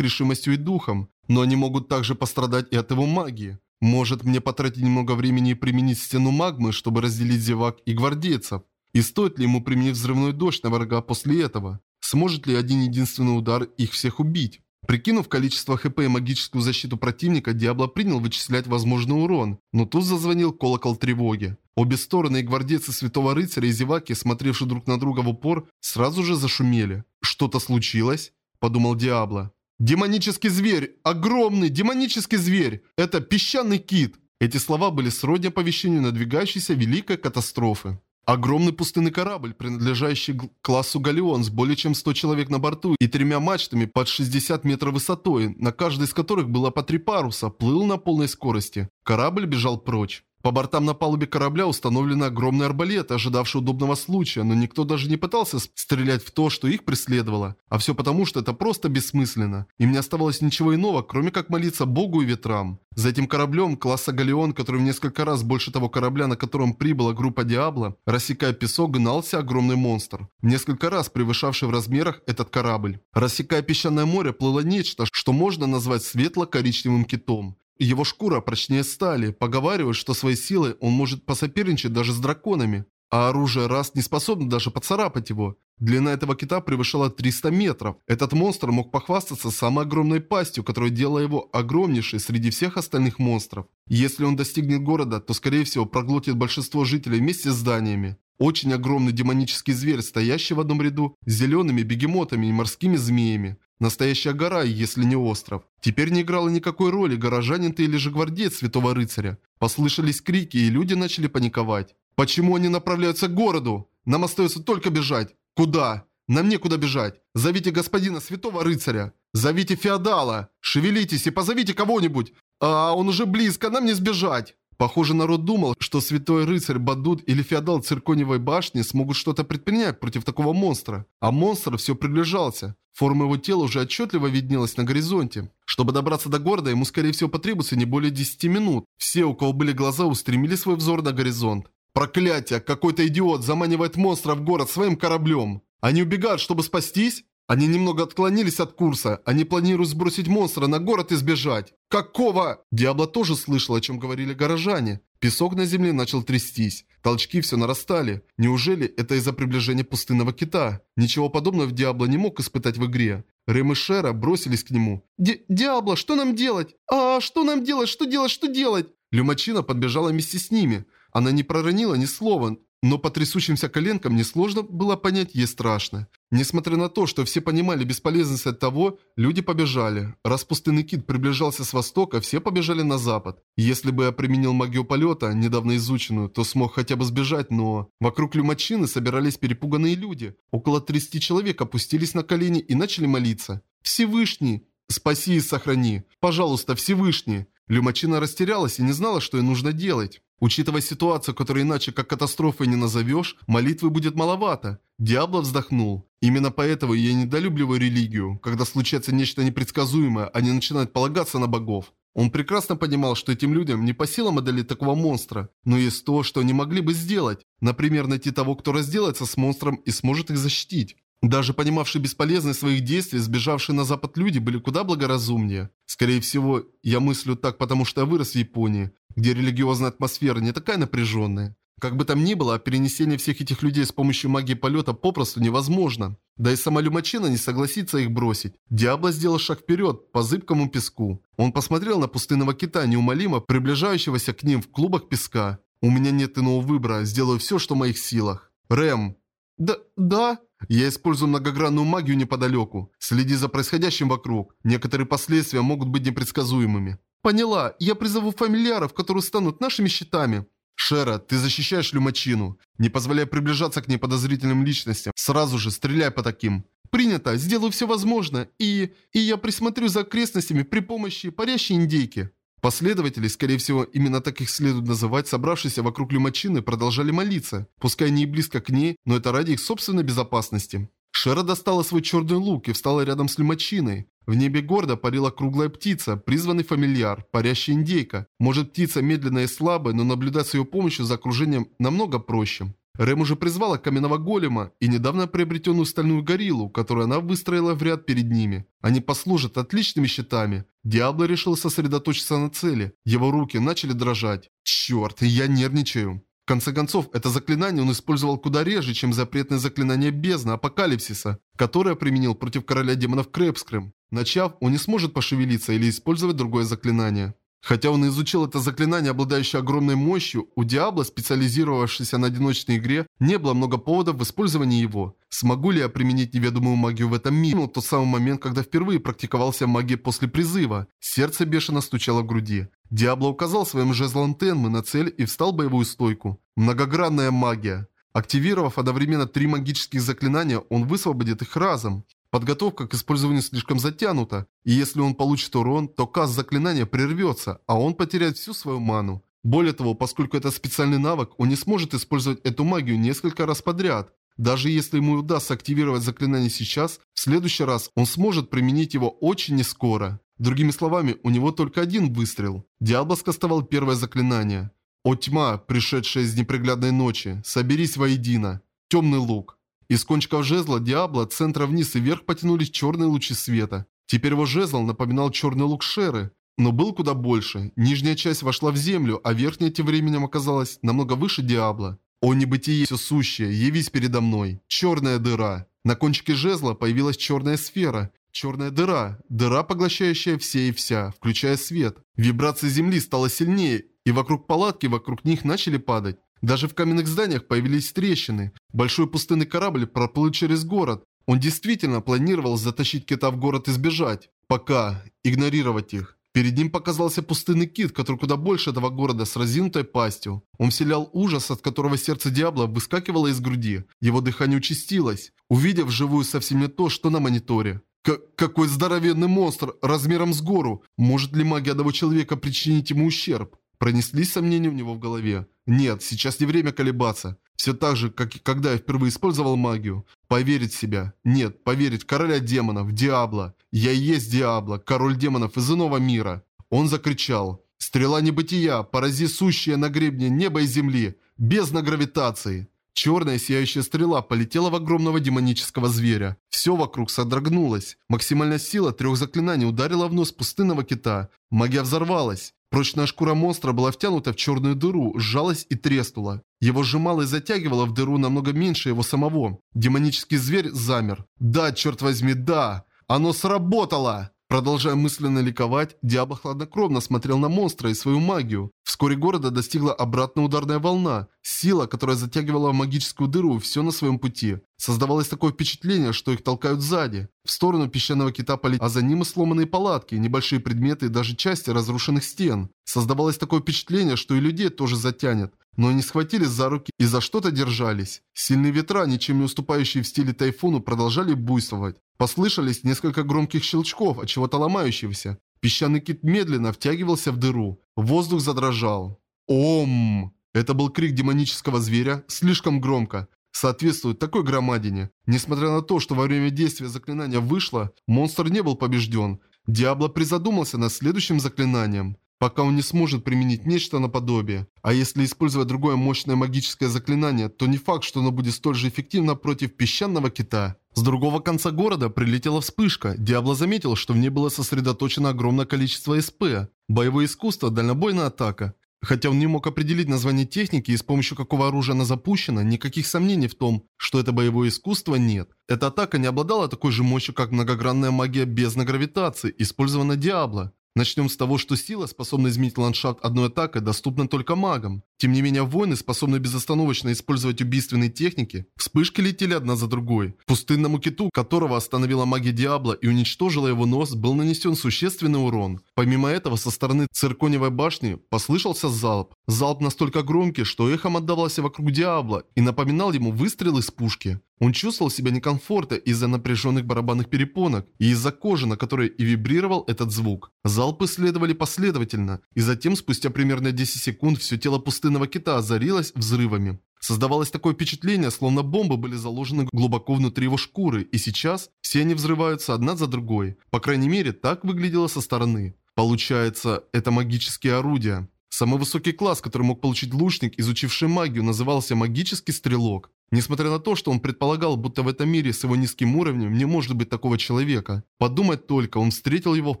решимостью и духом, но они могут также пострадать и от его магии. Может мне потратить немного времени и применить стену магмы, чтобы разделить зевак и гвардейцев? И стоит ли ему применить взрывной дождь на врага после этого? Сможет ли один единственный удар их всех убить? Прикинув количество хп и магическую защиту противника, Диабло принял вычислять возможный урон, но тут зазвонил колокол тревоги. Обе стороны и гвардейцы Святого Рыцаря и Зеваки, смотревшие друг на друга в упор, сразу же зашумели. «Что-то случилось?» – подумал Диабло. «Демонический зверь! Огромный демонический зверь! Это песчаный кит!» Эти слова были сродни оповещению надвигающейся великой катастрофы. Огромный пустынный корабль, принадлежащий классу «Галеон» с более чем 100 человек на борту и тремя мачтами под 60 метров высотой, на каждой из которых было по три паруса, плыл на полной скорости. Корабль бежал прочь. По бортам на палубе корабля установлены огромные арбалеты, ожидавшие удобного случая, но никто даже не пытался стрелять в то, что их преследовало. А все потому, что это просто бессмысленно. Им не оставалось ничего иного, кроме как молиться Богу и ветрам. За этим кораблем класса Галеон, который в несколько раз больше того корабля, на котором прибыла группа Диабло, рассекая песок, гнался огромный монстр. В несколько раз превышавший в размерах этот корабль. Рассекая песчаное море, плыло нечто, что можно назвать светло-коричневым китом. Его шкура прочнее стали, поговаривают, что своей силой он может посоперничать даже с драконами. А оружие раз не способно даже поцарапать его. Длина этого кита превышала 300 метров. Этот монстр мог похвастаться самой огромной пастью, которая делала его огромнейшей среди всех остальных монстров. Если он достигнет города, то скорее всего проглотит большинство жителей вместе с зданиями. Очень огромный демонический зверь, стоящий в одном ряду с зелеными бегемотами и морскими змеями. Настоящая гора, если не остров. Теперь не играло никакой роли, горожанин ты или же гвардеец Святого Рыцаря. Послышались крики, и люди начали паниковать. Почему они направляются к городу? Нам остается только бежать. Куда? Нам некуда бежать. Зовите господина Святого Рыцаря. Зовите феодала. Шевелитесь и позовите кого-нибудь. А, он уже близко, нам не сбежать. Похоже, народ думал, что святой рыцарь Бадут или феодал цирконевой башни смогут что-то предпринять против такого монстра. А монстр все приближался. Форма его тела уже отчетливо виднелась на горизонте. Чтобы добраться до города, ему скорее всего потребуется не более 10 минут. Все, у кого были глаза, устремили свой взор на горизонт. Проклятие! Какой-то идиот заманивает монстра в город своим кораблем. Они убегают, чтобы спастись? Они немного отклонились от курса. Они планируют сбросить монстра на город и сбежать. Какого? Диабло тоже слышал, о чем говорили горожане. Песок на земле начал трястись. Толчки все нарастали. Неужели это из-за приближения пустынного кита? Ничего подобного в Диабло не мог испытать в игре. Рэм и Шера бросились к нему. Ди «Диабло, что нам делать? А, что нам делать? Что делать? Что делать?» Люмачина подбежала вместе с ними. Она не проронила ни слова, но по трясущимся коленкам несложно было понять ей страшно. Несмотря на то, что все понимали бесполезность от того, люди побежали. Раз пустынный кит приближался с востока, все побежали на запад. Если бы я применил магию полета, недавно изученную, то смог хотя бы сбежать, но... Вокруг люмачины собирались перепуганные люди. Около 30 человек опустились на колени и начали молиться. «Всевышний! Спаси и сохрани! Пожалуйста, Всевышний!» Люмачина растерялась и не знала, что ей нужно делать. Учитывая ситуацию, которую иначе как катастрофой не назовешь, молитвы будет маловато. Диабло вздохнул. Именно поэтому я недолюбливаю религию. Когда случается нечто непредсказуемое, они начинают полагаться на богов. Он прекрасно понимал, что этим людям не по силам одолеть такого монстра, но есть то, что они могли бы сделать. Например, найти того, кто разделается с монстром и сможет их защитить. Даже понимавшие бесполезность своих действий, сбежавшие на запад люди были куда благоразумнее. Скорее всего, я мыслю так, потому что я вырос в Японии, где религиозная атмосфера не такая напряженная. Как бы там ни было, перенесение всех этих людей с помощью магии полета попросту невозможно. Да и сама Люмачина не согласится их бросить. Диабло сделал шаг вперед, по зыбкому песку. Он посмотрел на пустынного кита, неумолимо приближающегося к ним в клубах песка. «У меня нет иного выбора, сделаю все, что в моих силах». «Рэм». «Да... да...» Я использую многогранную магию неподалеку. Следи за происходящим вокруг. Некоторые последствия могут быть непредсказуемыми. Поняла. Я призову фамильяров, которые станут нашими щитами. Шера, ты защищаешь Люмачину. Не позволяй приближаться к неподозрительным личностям. Сразу же стреляй по таким. Принято. Сделаю все возможное. И... И я присмотрю за окрестностями при помощи парящей индейки. Последователи, скорее всего, именно так их следует называть, собравшиеся вокруг Люмачины, продолжали молиться. Пускай не и близко к ней, но это ради их собственной безопасности. Шера достала свой черный лук и встала рядом с Люмачиной. В небе гордо парила круглая птица, призванный фамильяр, парящая индейка. Может птица медленная и слабая, но наблюдать с ее помощью за окружением намного проще. Рэм уже призвала каменного голема и недавно приобретенную стальную гориллу, которую она выстроила в ряд перед ними. Они послужат отличными щитами. Диабло решил сосредоточиться на цели. Его руки начали дрожать. Черт, я нервничаю. В конце концов, это заклинание он использовал куда реже, чем запретное заклинание бездны Апокалипсиса, которое применил против короля демонов Крэпскрым. Начав, он не сможет пошевелиться или использовать другое заклинание. Хотя он изучил это заклинание, обладающее огромной мощью, у Диабло, специализировавшегося на одиночной игре, не было много поводов в использовании его. Смогу ли я применить неведомую магию в этом мире? тот самый момент, когда впервые практиковался магией после призыва. Сердце бешено стучало в груди. Диабло указал своим жезлом Тенмы на цель и встал в боевую стойку. Многогранная магия. Активировав одновременно три магических заклинания, он высвободит их разом. Подготовка к использованию слишком затянута, и если он получит урон, то каст заклинания прервется, а он потеряет всю свою ману. Более того, поскольку это специальный навык, он не сможет использовать эту магию несколько раз подряд. Даже если ему удастся активировать заклинание сейчас, в следующий раз он сможет применить его очень нескоро. Другими словами, у него только один выстрел. Диабло скастовал первое заклинание. «О тьма, пришедшая из неприглядной ночи, соберись воедино. Темный лук». Из кончиков жезла Диабло от центра вниз и вверх потянулись черные лучи света. Теперь его жезл напоминал черный лук Шеры, но был куда больше. Нижняя часть вошла в землю, а верхняя тем временем оказалась намного выше Диабло. «О небытие, все сущее, явись передо мной! Черная дыра!» На кончике жезла появилась черная сфера. Черная дыра. Дыра, поглощающая все и вся, включая свет. Вибрация земли стала сильнее, и вокруг палатки, вокруг них начали падать. Даже в каменных зданиях появились трещины. Большой пустынный корабль проплыл через город. Он действительно планировал затащить кита в город и сбежать. Пока. Игнорировать их. Перед ним показался пустынный кит, который куда больше этого города с разинутой пастью. Он вселял ужас, от которого сердце Диабло выскакивало из груди. Его дыхание участилось, увидев вживую совсем не то, что на мониторе. К какой здоровенный монстр, размером с гору. Может ли магия одного человека причинить ему ущерб? Пронеслись сомнения у него в голове. Нет, сейчас не время колебаться. Все так же, как и когда я впервые использовал магию. Поверить в себя. Нет, поверить в короля демонов, Диабло. Я и есть Диабло, король демонов из иного мира. Он закричал. Стрела небытия, порази сущая на гребне неба и земли, без гравитации. Черная сияющая стрела полетела в огромного демонического зверя. Все вокруг содрогнулось. Максимальная сила трех заклинаний ударила в нос пустынного кита. Магия взорвалась. Прочная шкура монстра была втянута в черную дыру, сжалась и треснула. Его сжимало и затягивало в дыру намного меньше его самого. Демонический зверь замер. «Да, черт возьми, да! Оно сработало!» Продолжая мысленно ликовать, Диабло хладнокровно смотрел на монстра и свою магию. Вскоре города достигла обратная ударная волна. Сила, которая затягивала магическую дыру, все на своем пути. Создавалось такое впечатление, что их толкают сзади. В сторону песчаного кита полетели, а за ним и сломанные палатки, небольшие предметы и даже части разрушенных стен. Создавалось такое впечатление, что и людей тоже затянет. Но они схватились за руки и за что-то держались. Сильные ветра, ничем не уступающие в стиле тайфуну, продолжали буйствовать. Послышались несколько громких щелчков от чего-то ломающегося. Песчаный кит медленно втягивался в дыру. Воздух задрожал. Ом! Это был крик демонического зверя, слишком громко. Соответствует такой громадине. Несмотря на то, что во время действия заклинания вышло, монстр не был побежден. Диабло призадумался над следующим заклинанием пока он не сможет применить нечто наподобие. А если использовать другое мощное магическое заклинание, то не факт, что оно будет столь же эффективно против песчаного кита. С другого конца города прилетела вспышка. Диабло заметил, что в ней было сосредоточено огромное количество СП. Боевое искусство, дальнобойная атака. Хотя он не мог определить название техники и с помощью какого оружия она запущена, никаких сомнений в том, что это боевое искусство нет. Эта атака не обладала такой же мощью, как многогранная магия без гравитации, использованная Диабло. Начнем с того, что сила, способная изменить ландшафт одной атакой, доступна только магам. Тем не менее, воины, способные безостановочно использовать убийственные техники, вспышки летели одна за другой. Пустынному киту, которого остановила магия Диабло и уничтожила его нос, был нанесен существенный урон. Помимо этого, со стороны цирконевой башни послышался залп. Залп настолько громкий, что эхом отдавался вокруг Диабло и напоминал ему выстрел из пушки. Он чувствовал себя некомфортно из-за напряженных барабанных перепонок и из-за кожи, на которой и вибрировал этот звук. Залпы следовали последовательно, и затем, спустя примерно 10 секунд, все тело пустынного кита озарилось взрывами. Создавалось такое впечатление, словно бомбы были заложены глубоко внутри его шкуры, и сейчас все они взрываются одна за другой. По крайней мере, так выглядело со стороны. Получается, это магические орудия. Самый высокий класс, который мог получить лучник, изучивший магию, назывался магический стрелок. Несмотря на то, что он предполагал, будто в этом мире с его низким уровнем не может быть такого человека. Подумать только, он встретил его в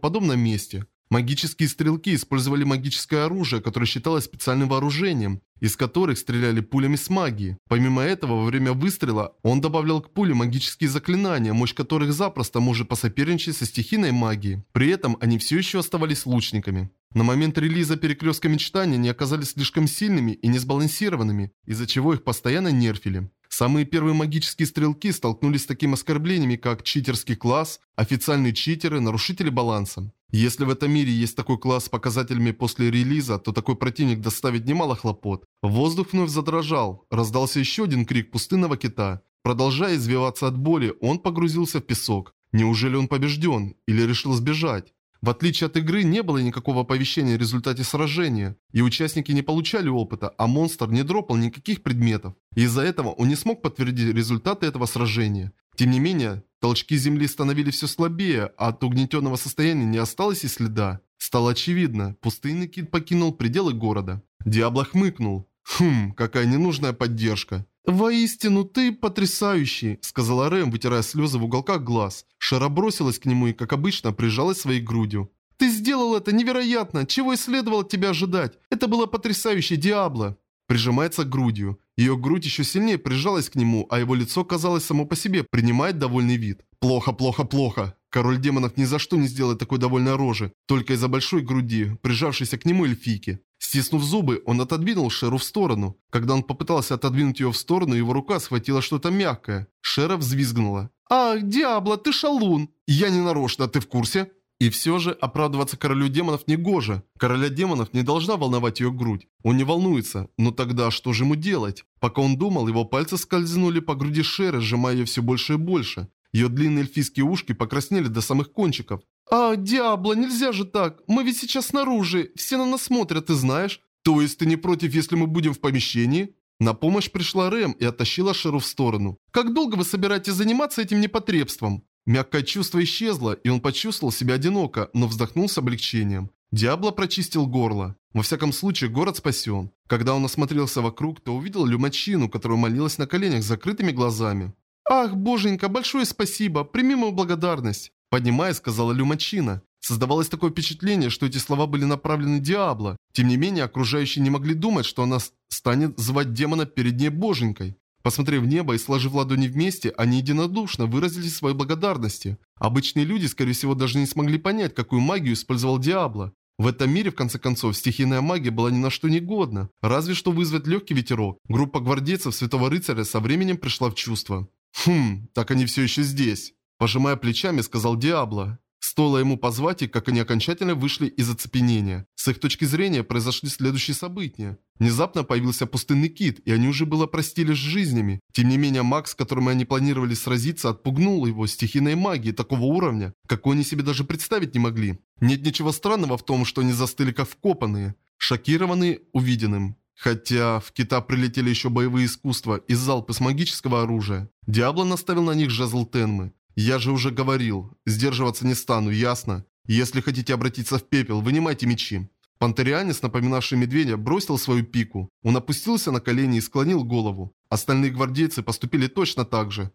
подобном месте. Магические стрелки использовали магическое оружие, которое считалось специальным вооружением, из которых стреляли пулями с магии. Помимо этого, во время выстрела он добавлял к пуле магические заклинания, мощь которых запросто может посоперничать со стихийной магией. При этом они все еще оставались лучниками. На момент релиза «Перекрестка мечтания» они оказались слишком сильными и несбалансированными, из-за чего их постоянно нерфили. Самые первые магические стрелки столкнулись с такими оскорблениями, как читерский класс, официальные читеры, нарушители баланса. Если в этом мире есть такой класс с показателями после релиза, то такой противник доставит немало хлопот. Воздух вновь задрожал. Раздался еще один крик пустынного кита. Продолжая извиваться от боли, он погрузился в песок. Неужели он побежден? Или решил сбежать? В отличие от игры, не было никакого оповещения о результате сражения, и участники не получали опыта, а монстр не дропал никаких предметов. Из-за этого он не смог подтвердить результаты этого сражения. Тем не менее, толчки земли становились все слабее, а от угнетенного состояния не осталось и следа. Стало очевидно, пустынный кит покинул пределы города. Диабло хмыкнул. «Хм, какая ненужная поддержка. «Воистину, ты потрясающий», — сказала Рэм, вытирая слезы в уголках глаз. Шара бросилась к нему и, как обычно, прижалась своей грудью. «Ты сделал это невероятно! Чего и следовало от тебя ожидать? Это было потрясающе, Диабло!» Прижимается грудью. Ее грудь еще сильнее прижалась к нему, а его лицо, казалось, само по себе принимает довольный вид. «Плохо, плохо, плохо!» Король демонов ни за что не сделает такой довольной рожи, только из-за большой груди, прижавшейся к нему эльфийки. Стиснув зубы, он отодвинул Шеру в сторону. Когда он попытался отодвинуть ее в сторону, его рука схватила что-то мягкое. Шера взвизгнула. «Ах, Диабло, ты шалун!» «Я не нарочно, ты в курсе?» И все же оправдываться королю демонов не гоже. Короля демонов не должна волновать ее грудь. Он не волнуется. Но тогда что же ему делать? Пока он думал, его пальцы скользнули по груди Шеры, сжимая ее все больше и больше. Ее длинные эльфийские ушки покраснели до самых кончиков. «А, Диабло, нельзя же так! Мы ведь сейчас снаружи, все на нас смотрят, ты знаешь. То есть ты не против, если мы будем в помещении?» На помощь пришла Рэм и оттащила Шеру в сторону. «Как долго вы собираетесь заниматься этим непотребством?» Мягкое чувство исчезло, и он почувствовал себя одиноко, но вздохнул с облегчением. Диабло прочистил горло. Во всяком случае, город спасен. Когда он осмотрелся вокруг, то увидел Люмачину, которая молилась на коленях с закрытыми глазами. «Ах, боженька, большое спасибо, прими мою благодарность!» Поднимая, сказала Люмачина. Создавалось такое впечатление, что эти слова были направлены Диабло. Тем не менее, окружающие не могли думать, что она станет звать демона перед ней боженькой. Посмотрев в небо и сложив ладони вместе, они единодушно выразили свои благодарности. Обычные люди, скорее всего, даже не смогли понять, какую магию использовал Диабло. В этом мире, в конце концов, стихийная магия была ни на что не годна. Разве что вызвать легкий ветерок. Группа гвардейцев Святого Рыцаря со временем пришла в чувство. «Хм, так они все еще здесь». Пожимая плечами, сказал Диабло. Стоило ему позвать их, как они окончательно вышли из оцепенения. С их точки зрения произошли следующие события. Внезапно появился пустынный кит, и они уже было простились с жизнями. Тем не менее, Макс, с которым они планировали сразиться, отпугнул его стихийной магией такого уровня, какой они себе даже представить не могли. Нет ничего странного в том, что они застыли как вкопанные, шокированные увиденным. Хотя в Кита прилетели еще боевые искусства и залпы с магического оружия. Диабло наставил на них жезл Тенмы. «Я же уже говорил, сдерживаться не стану, ясно? Если хотите обратиться в пепел, вынимайте мечи». Пантерианец, напоминавший медведя, бросил свою пику. Он опустился на колени и склонил голову. Остальные гвардейцы поступили точно так же.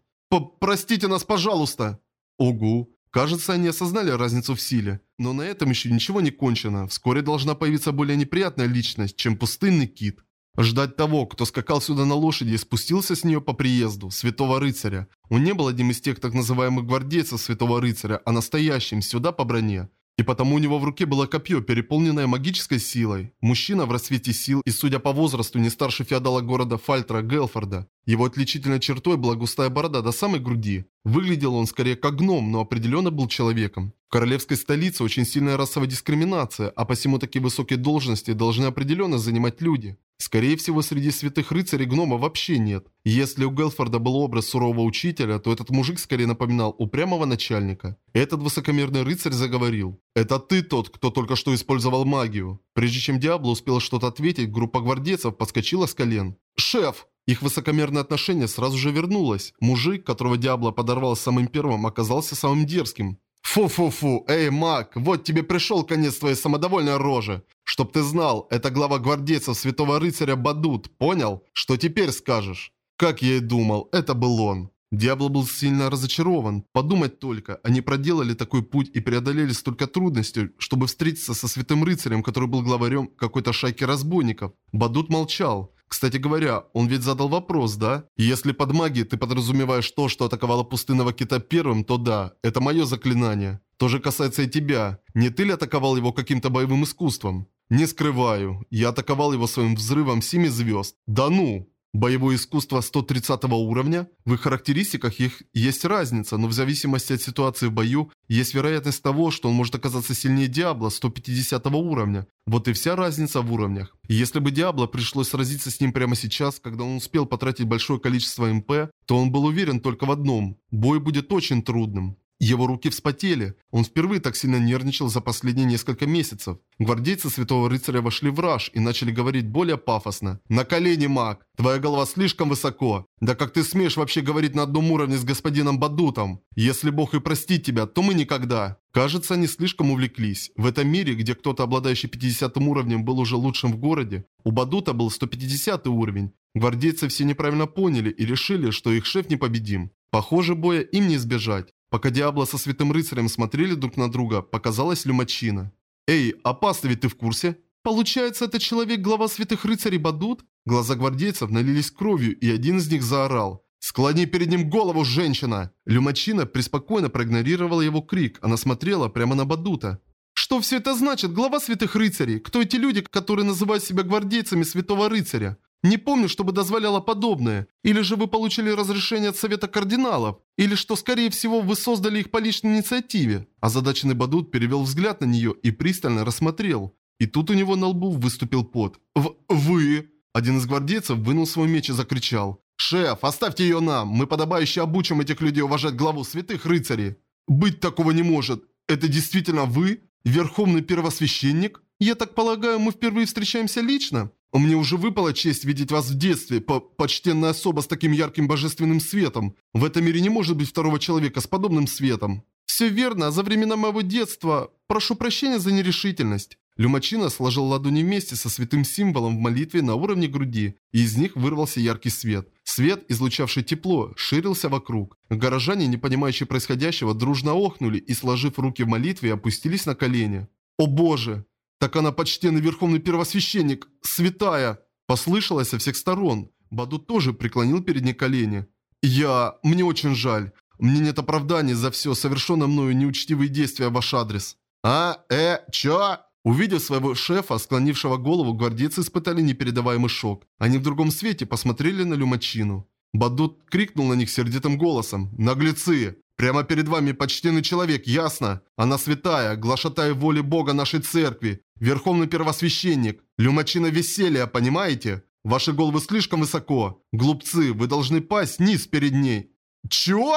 «Простите нас, пожалуйста!» «Угу!» Кажется, они осознали разницу в силе. Но на этом еще ничего не кончено. Вскоре должна появиться более неприятная личность, чем пустынный кит. Ждать того, кто скакал сюда на лошади и спустился с нее по приезду, святого рыцаря. Он не был одним из тех так называемых гвардейцев святого рыцаря, а настоящим, сюда по броне. И потому у него в руке было копье, переполненное магической силой. Мужчина в расцвете сил и, судя по возрасту, не старше феодала города Фальтра Гелфорда. Его отличительной чертой была густая борода до самой груди. Выглядел он скорее как гном, но определенно был человеком. В королевской столице очень сильная расовая дискриминация, а посему такие высокие должности должны определенно занимать люди. Скорее всего, среди святых рыцарей гнома вообще нет. Если у Гелфорда был образ сурового учителя, то этот мужик скорее напоминал упрямого начальника. Этот высокомерный рыцарь заговорил. «Это ты тот, кто только что использовал магию». Прежде чем Диабло успел что-то ответить, группа гвардейцев подскочила с колен. «Шеф!» Их высокомерное отношение сразу же вернулось. Мужик, которого Диабло подорвал самым первым, оказался самым дерзким. «Фу-фу-фу, эй, маг, вот тебе пришел конец твоей самодовольной рожи. Чтоб ты знал, это глава гвардейцев святого рыцаря Бадут, понял? Что теперь скажешь?» Как я и думал, это был он. Диабло был сильно разочарован. Подумать только, они проделали такой путь и преодолели столько трудностей, чтобы встретиться со святым рыцарем, который был главарем какой-то шайки разбойников. Бадут молчал. Кстати говоря, он ведь задал вопрос, да? Если под магией ты подразумеваешь то, что атаковало пустынного кита первым, то да, это мое заклинание. То же касается и тебя. Не ты ли атаковал его каким-то боевым искусством? Не скрываю, я атаковал его своим взрывом семи звезд. Да ну! Боевое искусство 130 уровня? В их характеристиках их есть разница, но в зависимости от ситуации в бою, есть вероятность того, что он может оказаться сильнее Диабло 150 уровня. Вот и вся разница в уровнях. если бы Диабло пришлось сразиться с ним прямо сейчас, когда он успел потратить большое количество МП, то он был уверен только в одном – бой будет очень трудным. Его руки вспотели. Он впервые так сильно нервничал за последние несколько месяцев. Гвардейцы Святого Рыцаря вошли в раж и начали говорить более пафосно. «На колени, маг! Твоя голова слишком высоко! Да как ты смеешь вообще говорить на одном уровне с господином Бадутом? Если Бог и простит тебя, то мы никогда!» Кажется, они слишком увлеклись. В этом мире, где кто-то, обладающий 50 уровнем, был уже лучшим в городе, у Бадута был 150 уровень. Гвардейцы все неправильно поняли и решили, что их шеф непобедим. Похоже, боя им не избежать. Пока Диабло со Святым Рыцарем смотрели друг на друга, показалась Люмачина. «Эй, опасный ведь ты в курсе?» «Получается, это человек глава Святых Рыцарей Бадут?» Глаза гвардейцев налились кровью, и один из них заорал. «Склони перед ним голову, женщина!» Люмачина преспокойно проигнорировала его крик. Она смотрела прямо на Бадута. «Что все это значит, глава Святых Рыцарей? Кто эти люди, которые называют себя гвардейцами Святого Рыцаря?» Не помню, чтобы дозволяло подобное. Или же вы получили разрешение от Совета Кардиналов. Или что, скорее всего, вы создали их по личной инициативе. Озадаченный Бадут перевел взгляд на нее и пристально рассмотрел. И тут у него на лбу выступил пот. В «Вы?» Один из гвардейцев вынул свой меч и закричал. «Шеф, оставьте ее нам! Мы подобающе обучим этих людей уважать главу святых рыцарей!» «Быть такого не может! Это действительно вы? Верховный первосвященник? Я так полагаю, мы впервые встречаемся лично?» Мне уже выпала честь видеть вас в детстве, по почтенная особа с таким ярким божественным светом. В этом мире не может быть второго человека с подобным светом. Все верно, за времена моего детства. Прошу прощения за нерешительность. Люмачина сложил ладони вместе со святым символом в молитве на уровне груди, и из них вырвался яркий свет. Свет, излучавший тепло, ширился вокруг. Горожане, не понимающие происходящего, дружно охнули и, сложив руки в молитве, опустились на колени. «О боже! «Так она почтенный верховный первосвященник, святая!» Послышалось со всех сторон. Баду тоже преклонил перед ней колени. «Я... Мне очень жаль. Мне нет оправданий за все совершенное мною неучтивые действия в ваш адрес». «А? Э? Чё?» Увидев своего шефа, склонившего голову, гвардейцы испытали непередаваемый шок. Они в другом свете посмотрели на Люмачину. Бадут крикнул на них сердитым голосом. «Наглецы! Прямо перед вами почтенный человек, ясно? Она святая, глашатая воли Бога нашей церкви, верховный первосвященник, люмачина веселья, понимаете? Ваши головы слишком высоко. Глупцы, вы должны пасть низ перед ней. Чего?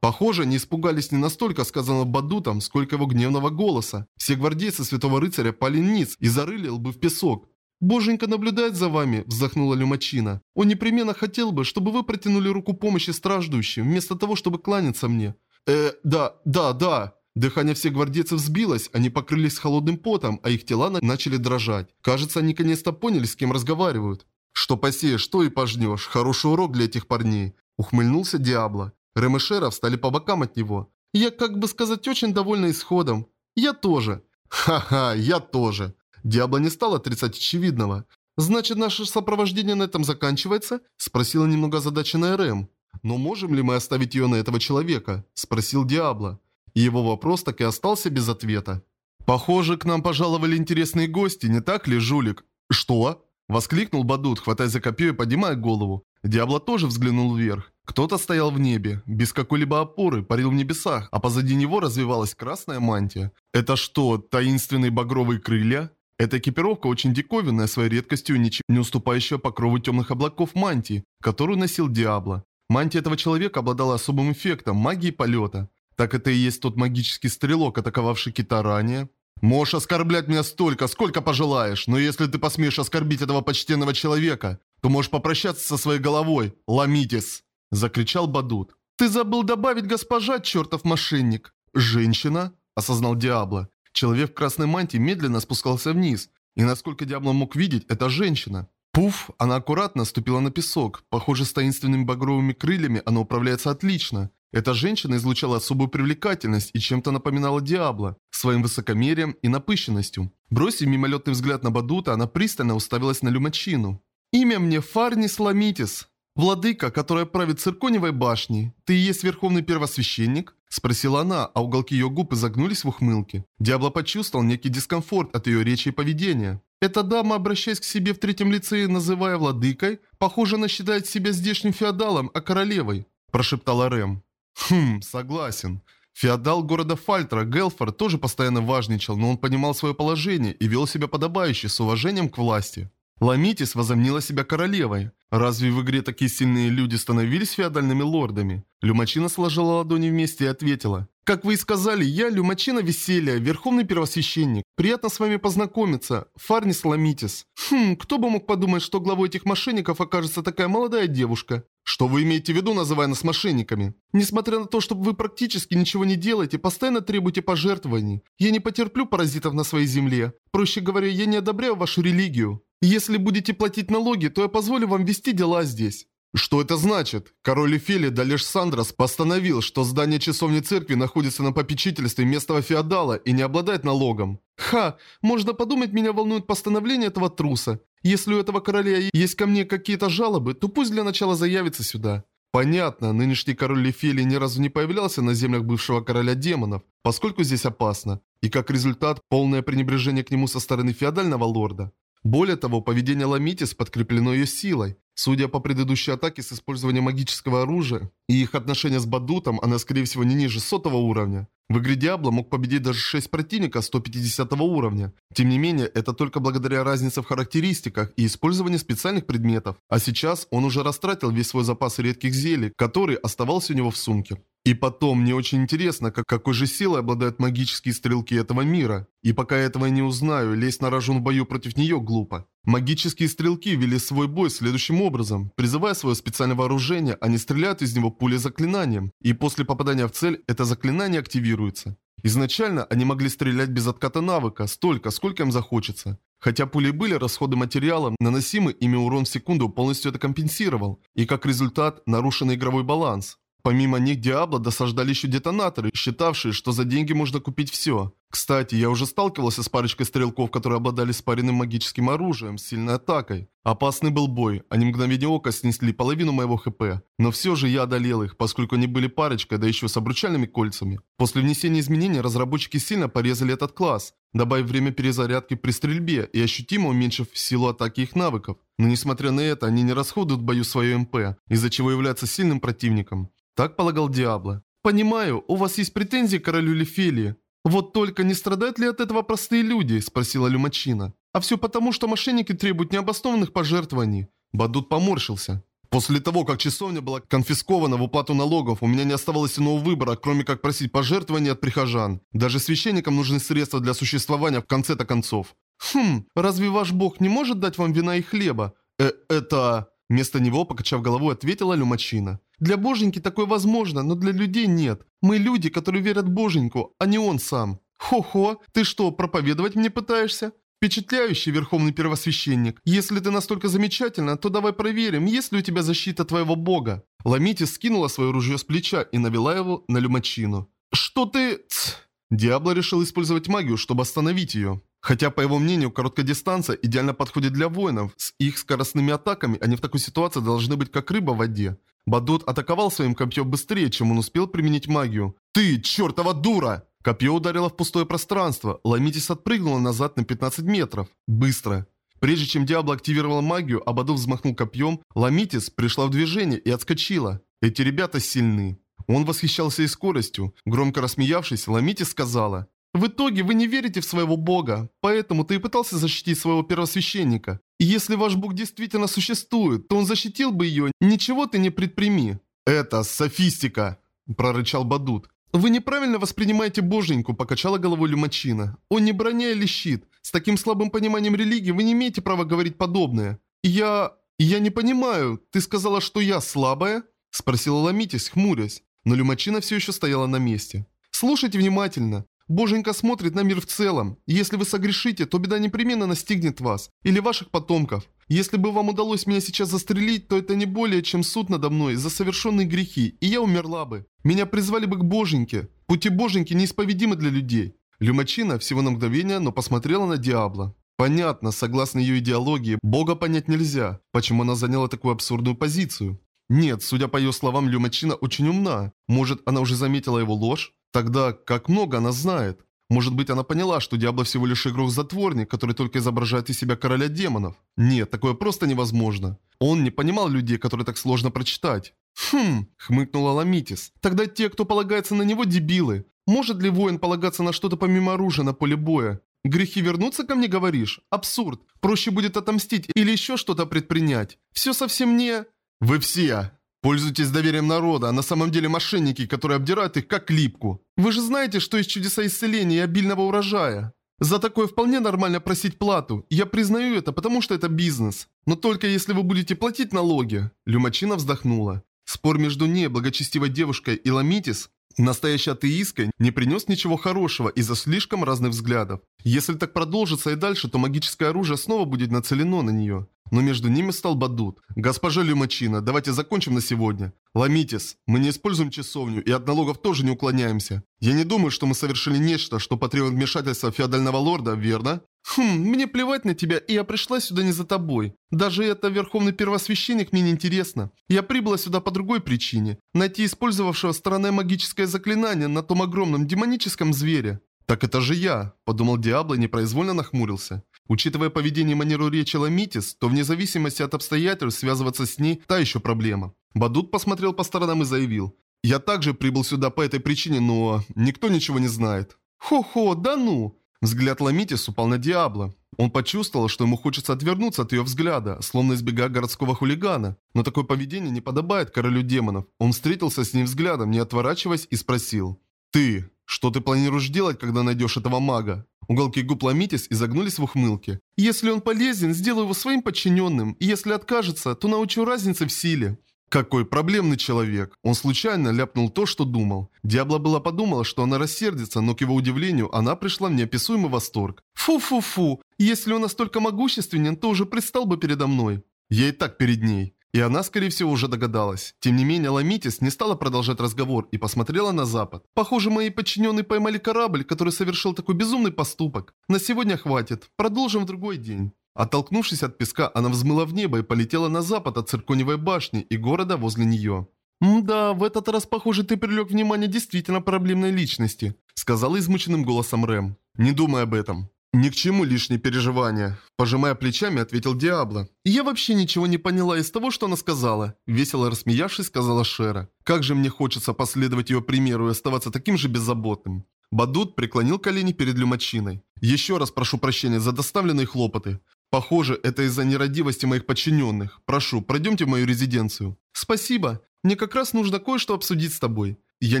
Похоже, не испугались не настолько сказанного Бадутом, сколько его гневного голоса. Все гвардейцы Святого Рыцаря пали низ и зарыли лбы в песок. «Боженька наблюдает за вами», – вздохнула Люмачина. «Он непременно хотел бы, чтобы вы протянули руку помощи страждущим, вместо того, чтобы кланяться мне». «Э, да, да, да». Дыхание всех гвардейцев сбилось, они покрылись холодным потом, а их тела начали дрожать. Кажется, они наконец-то поняли, с кем разговаривают. «Что посеешь, то и пожнешь. Хороший урок для этих парней», – ухмыльнулся Диабло. Рэм и Шера встали по бокам от него. «Я, как бы сказать, очень довольна исходом. Я тоже». «Ха-ха, я тоже». Диабло не стал отрицать очевидного. «Значит, наше сопровождение на этом заканчивается?» – спросила немного озадаченная Рэм. «Но можем ли мы оставить ее на этого человека?» – спросил Диабло. И его вопрос так и остался без ответа. «Похоже, к нам пожаловали интересные гости, не так ли, жулик?» «Что?» – воскликнул Бадут, хватая за копье и поднимая голову. Диабло тоже взглянул вверх. Кто-то стоял в небе, без какой-либо опоры, парил в небесах, а позади него развивалась красная мантия. Это что, таинственные багровые крылья? Эта экипировка очень диковинная своей редкостью ничем не уступающая покрову темных облаков мантии, которую носил Диабло. Мантия этого человека обладала особым эффектом магии полета. Так это и есть тот магический стрелок, атаковавший кита ранее. Можешь оскорблять меня столько, сколько пожелаешь, но если ты посмеешь оскорбить этого почтенного человека, то можешь попрощаться со своей головой, ломитесь!» Закричал Бадут. «Ты забыл добавить госпожа, чертов мошенник!» «Женщина?» – осознал Диабло. Человек в красной мантии медленно спускался вниз, и насколько Диабло мог видеть, это женщина. Пуф, она аккуратно ступила на песок. Похоже, с таинственными багровыми крыльями она управляется отлично. Эта женщина излучала особую привлекательность и чем-то напоминала Диабло, своим высокомерием и напыщенностью. Бросив мимолетный взгляд на Бадута, она пристально уставилась на Люмачину. «Имя мне Фарнис Ламитис, владыка, которая правит цирконевой башней. Ты и есть верховный первосвященник?» Спросила она, а уголки ее губ изогнулись в ухмылке. Диабло почувствовал некий дискомфорт от ее речи и поведения. Эта дама, обращаясь к себе в третьем лице, называя владыкой, похоже, она считает себя здешним феодалом, а королевой, прошептала Рэм. Хм, согласен. Феодал города Фальтера, Гелфор, тоже постоянно важничал, но он понимал свое положение и вел себя подобающе, с уважением к власти. Ламитис возомнила себя королевой. Разве в игре такие сильные люди становились феодальными лордами? Люмачина сложила ладони вместе и ответила. «Как вы и сказали, я Люмачина Веселья, верховный первосвященник. Приятно с вами познакомиться. Фарнис Ламитис. Хм, кто бы мог подумать, что главой этих мошенников окажется такая молодая девушка? Что вы имеете в виду, называя нас мошенниками? Несмотря на то, что вы практически ничего не делаете, постоянно требуете пожертвований. Я не потерплю паразитов на своей земле. Проще говоря, я не одобряю вашу религию. Если будете платить налоги, то я позволю вам вести дела здесь. Что это значит? Король Эфели Далеш Сандрос постановил, что здание часовни церкви находится на попечительстве местного феодала и не обладает налогом. Ха, можно подумать, меня волнует постановление этого труса. Если у этого короля есть ко мне какие-то жалобы, то пусть для начала заявится сюда. Понятно, нынешний король Лефели ни разу не появлялся на землях бывшего короля демонов, поскольку здесь опасно, и как результат полное пренебрежение к нему со стороны феодального лорда. Более того, поведение Ламитис подкреплено ее силой. Судя по предыдущей атаке с использованием магического оружия и их отношения с Бадутом, она скорее всего не ниже сотого уровня. В игре Диабло мог победить даже 6 противников 150 уровня. Тем не менее, это только благодаря разнице в характеристиках и использованию специальных предметов. А сейчас он уже растратил весь свой запас редких зелий, который оставался у него в сумке. И потом, мне очень интересно, как, какой же силой обладают магические стрелки этого мира. И пока я этого не узнаю, лезть на рожон в бою против нее глупо. Магические стрелки вели свой бой следующим образом. Призывая свое специальное вооружение, они стреляют из него пули заклинанием. И после попадания в цель, это заклинание активируется. Изначально они могли стрелять без отката навыка, столько, сколько им захочется. Хотя пули были расходы материала, наносимый ими урон в секунду полностью это компенсировал. И как результат, нарушенный игровой баланс. Помимо них Диабло досаждали еще детонаторы, считавшие, что за деньги можно купить все. Кстати, я уже сталкивался с парочкой стрелков, которые обладали спаренным магическим оружием с сильной атакой. Опасный был бой, они мгновение ока снесли половину моего хп. Но все же я одолел их, поскольку они были парочкой, да еще с обручальными кольцами. После внесения изменений разработчики сильно порезали этот класс, добавив время перезарядки при стрельбе и ощутимо уменьшив силу атаки их навыков. Но несмотря на это, они не расходуют в бою свое МП, из-за чего являются сильным противником. Так полагал Диабло. «Понимаю, у вас есть претензии к королю Лефелии. Вот только не страдают ли от этого простые люди?» – спросила Люмачина. «А все потому, что мошенники требуют необоснованных пожертвований». Бадут поморщился. После того, как часовня была конфискована в уплату налогов, у меня не оставалось иного выбора, кроме как просить пожертвования от прихожан. Даже священникам нужны средства для существования в конце-то концов. Хм, разве ваш бог не может дать вам вина и хлеба? Э, это... Вместо него, покачав головой, ответила Люмачина. «Для боженьки такое возможно, но для людей нет. Мы люди, которые верят боженьку, а не он сам». «Хо-хо, ты что, проповедовать мне пытаешься?» Впечатляющий верховный первосвященник. Если ты настолько замечательна, то давай проверим, есть ли у тебя защита твоего бога. Ламити скинула свое ружье с плеча и навела его на Люмачину. Что ты... Тс. Диабло решил использовать магию, чтобы остановить ее. Хотя, по его мнению, короткая дистанция идеально подходит для воинов. С их скоростными атаками они в такой ситуации должны быть как рыба в воде. Бадут атаковал своим копьем быстрее, чем он успел применить магию. «Ты, чертова дура!» Копье ударило в пустое пространство. Ламитис отпрыгнула назад на 15 метров. Быстро. Прежде чем Диабло активировал магию, Абаду взмахнул копьем, Ламитис пришла в движение и отскочила. Эти ребята сильны. Он восхищался и скоростью. Громко рассмеявшись, Ламитис сказала, «В итоге вы не верите в своего бога, поэтому ты и пытался защитить своего первосвященника. И если ваш бог действительно существует, то он защитил бы ее, ничего ты не предприми». «Это софистика!» – прорычал Бадут. «Вы неправильно воспринимаете боженьку», – покачала головой Люмачина. «Он не броня или щит. С таким слабым пониманием религии вы не имеете права говорить подобное». «Я... я не понимаю. Ты сказала, что я слабая?» – спросила Ламитис, хмурясь. Но Люмачина все еще стояла на месте. «Слушайте внимательно. Боженька смотрит на мир в целом. Если вы согрешите, то беда непременно настигнет вас или ваших потомков. Если бы вам удалось меня сейчас застрелить, то это не более чем суд надо мной за совершенные грехи, и я умерла бы. Меня призвали бы к Боженьке. Пути Боженьки неисповедимы для людей. Люмачина всего на мгновение, но посмотрела на Диабло. Понятно, согласно ее идеологии, Бога понять нельзя. Почему она заняла такую абсурдную позицию? Нет, судя по ее словам, Люмачина очень умна. Может, она уже заметила его ложь? Тогда как много она знает? Может быть, она поняла, что Диабло всего лишь игрок-затворник, который только изображает из себя короля демонов? Нет, такое просто невозможно. Он не понимал людей, которые так сложно прочитать. «Хм», — хмыкнула Ламитис. «Тогда те, кто полагается на него, дебилы. Может ли воин полагаться на что-то помимо оружия на поле боя? Грехи вернуться ко мне, говоришь? Абсурд. Проще будет отомстить или еще что-то предпринять. Все совсем не...» «Вы все Пользуйтесь доверием народа, а на самом деле мошенники, которые обдирают их как липку. Вы же знаете, что есть чудеса исцеления и обильного урожая. За такое вполне нормально просить плату. Я признаю это, потому что это бизнес. Но только если вы будете платить налоги. Люмачина вздохнула. Спор между ней, благочестивой девушкой и Ламитис, настоящей атеисткой, не принес ничего хорошего из-за слишком разных взглядов. Если так продолжится и дальше, то магическое оружие снова будет нацелено на нее. Но между ними стал Бадут. «Госпожа Люмачина, давайте закончим на сегодня. Ламитис, мы не используем часовню и от налогов тоже не уклоняемся. Я не думаю, что мы совершили нечто, что потребует вмешательства феодального лорда, верно?» «Хм, мне плевать на тебя, и я пришла сюда не за тобой. Даже это верховный первосвященник мне не интересно. Я прибыла сюда по другой причине. Найти использовавшего странное магическое заклинание на том огромном демоническом звере. «Так это же я», – подумал Диабло и непроизвольно нахмурился. Учитывая поведение и манеру речи Ламитис, то вне зависимости от обстоятельств связываться с ней – та еще проблема. Бадут посмотрел по сторонам и заявил. «Я также прибыл сюда по этой причине, но никто ничего не знает». «Хо-хо, да ну!» Взгляд Ламитис упал на Диабло. Он почувствовал, что ему хочется отвернуться от ее взгляда, словно избегая городского хулигана. Но такое поведение не подобает королю демонов. Он встретился с ним взглядом, не отворачиваясь, и спросил. «Ты, что ты планируешь делать, когда найдешь этого мага?» Уголки губ Ламитис изогнулись в ухмылке. «Если он полезен, сделаю его своим подчиненным, и если откажется, то научу разнице в силе». Какой проблемный человек. Он случайно ляпнул то, что думал. Диабло была подумала, что она рассердится, но к его удивлению она пришла в неописуемый восторг. «Фу-фу-фу, если он настолько могущественен, то уже предстал бы передо мной». Я и так перед ней. И она, скорее всего, уже догадалась. Тем не менее, Ламитис не стала продолжать разговор и посмотрела на запад. «Похоже, мои подчиненные поймали корабль, который совершил такой безумный поступок. На сегодня хватит. Продолжим в другой день». Оттолкнувшись от песка, она взмыла в небо и полетела на запад от цирконевой башни и города возле нее. «Да, в этот раз, похоже, ты привлек внимание действительно проблемной личности», сказала измученным голосом Рэм. «Не думай об этом». «Ни к чему лишние переживания», – пожимая плечами, ответил Диабло. «Я вообще ничего не поняла из того, что она сказала», – весело рассмеявшись, сказала Шера. «Как же мне хочется последовать ее примеру и оставаться таким же беззаботным». Бадут преклонил колени перед Люмачиной. «Еще раз прошу прощения за доставленные хлопоты. Похоже, это из-за нерадивости моих подчиненных. Прошу, пройдемте в мою резиденцию». «Спасибо. Мне как раз нужно кое-что обсудить с тобой. Я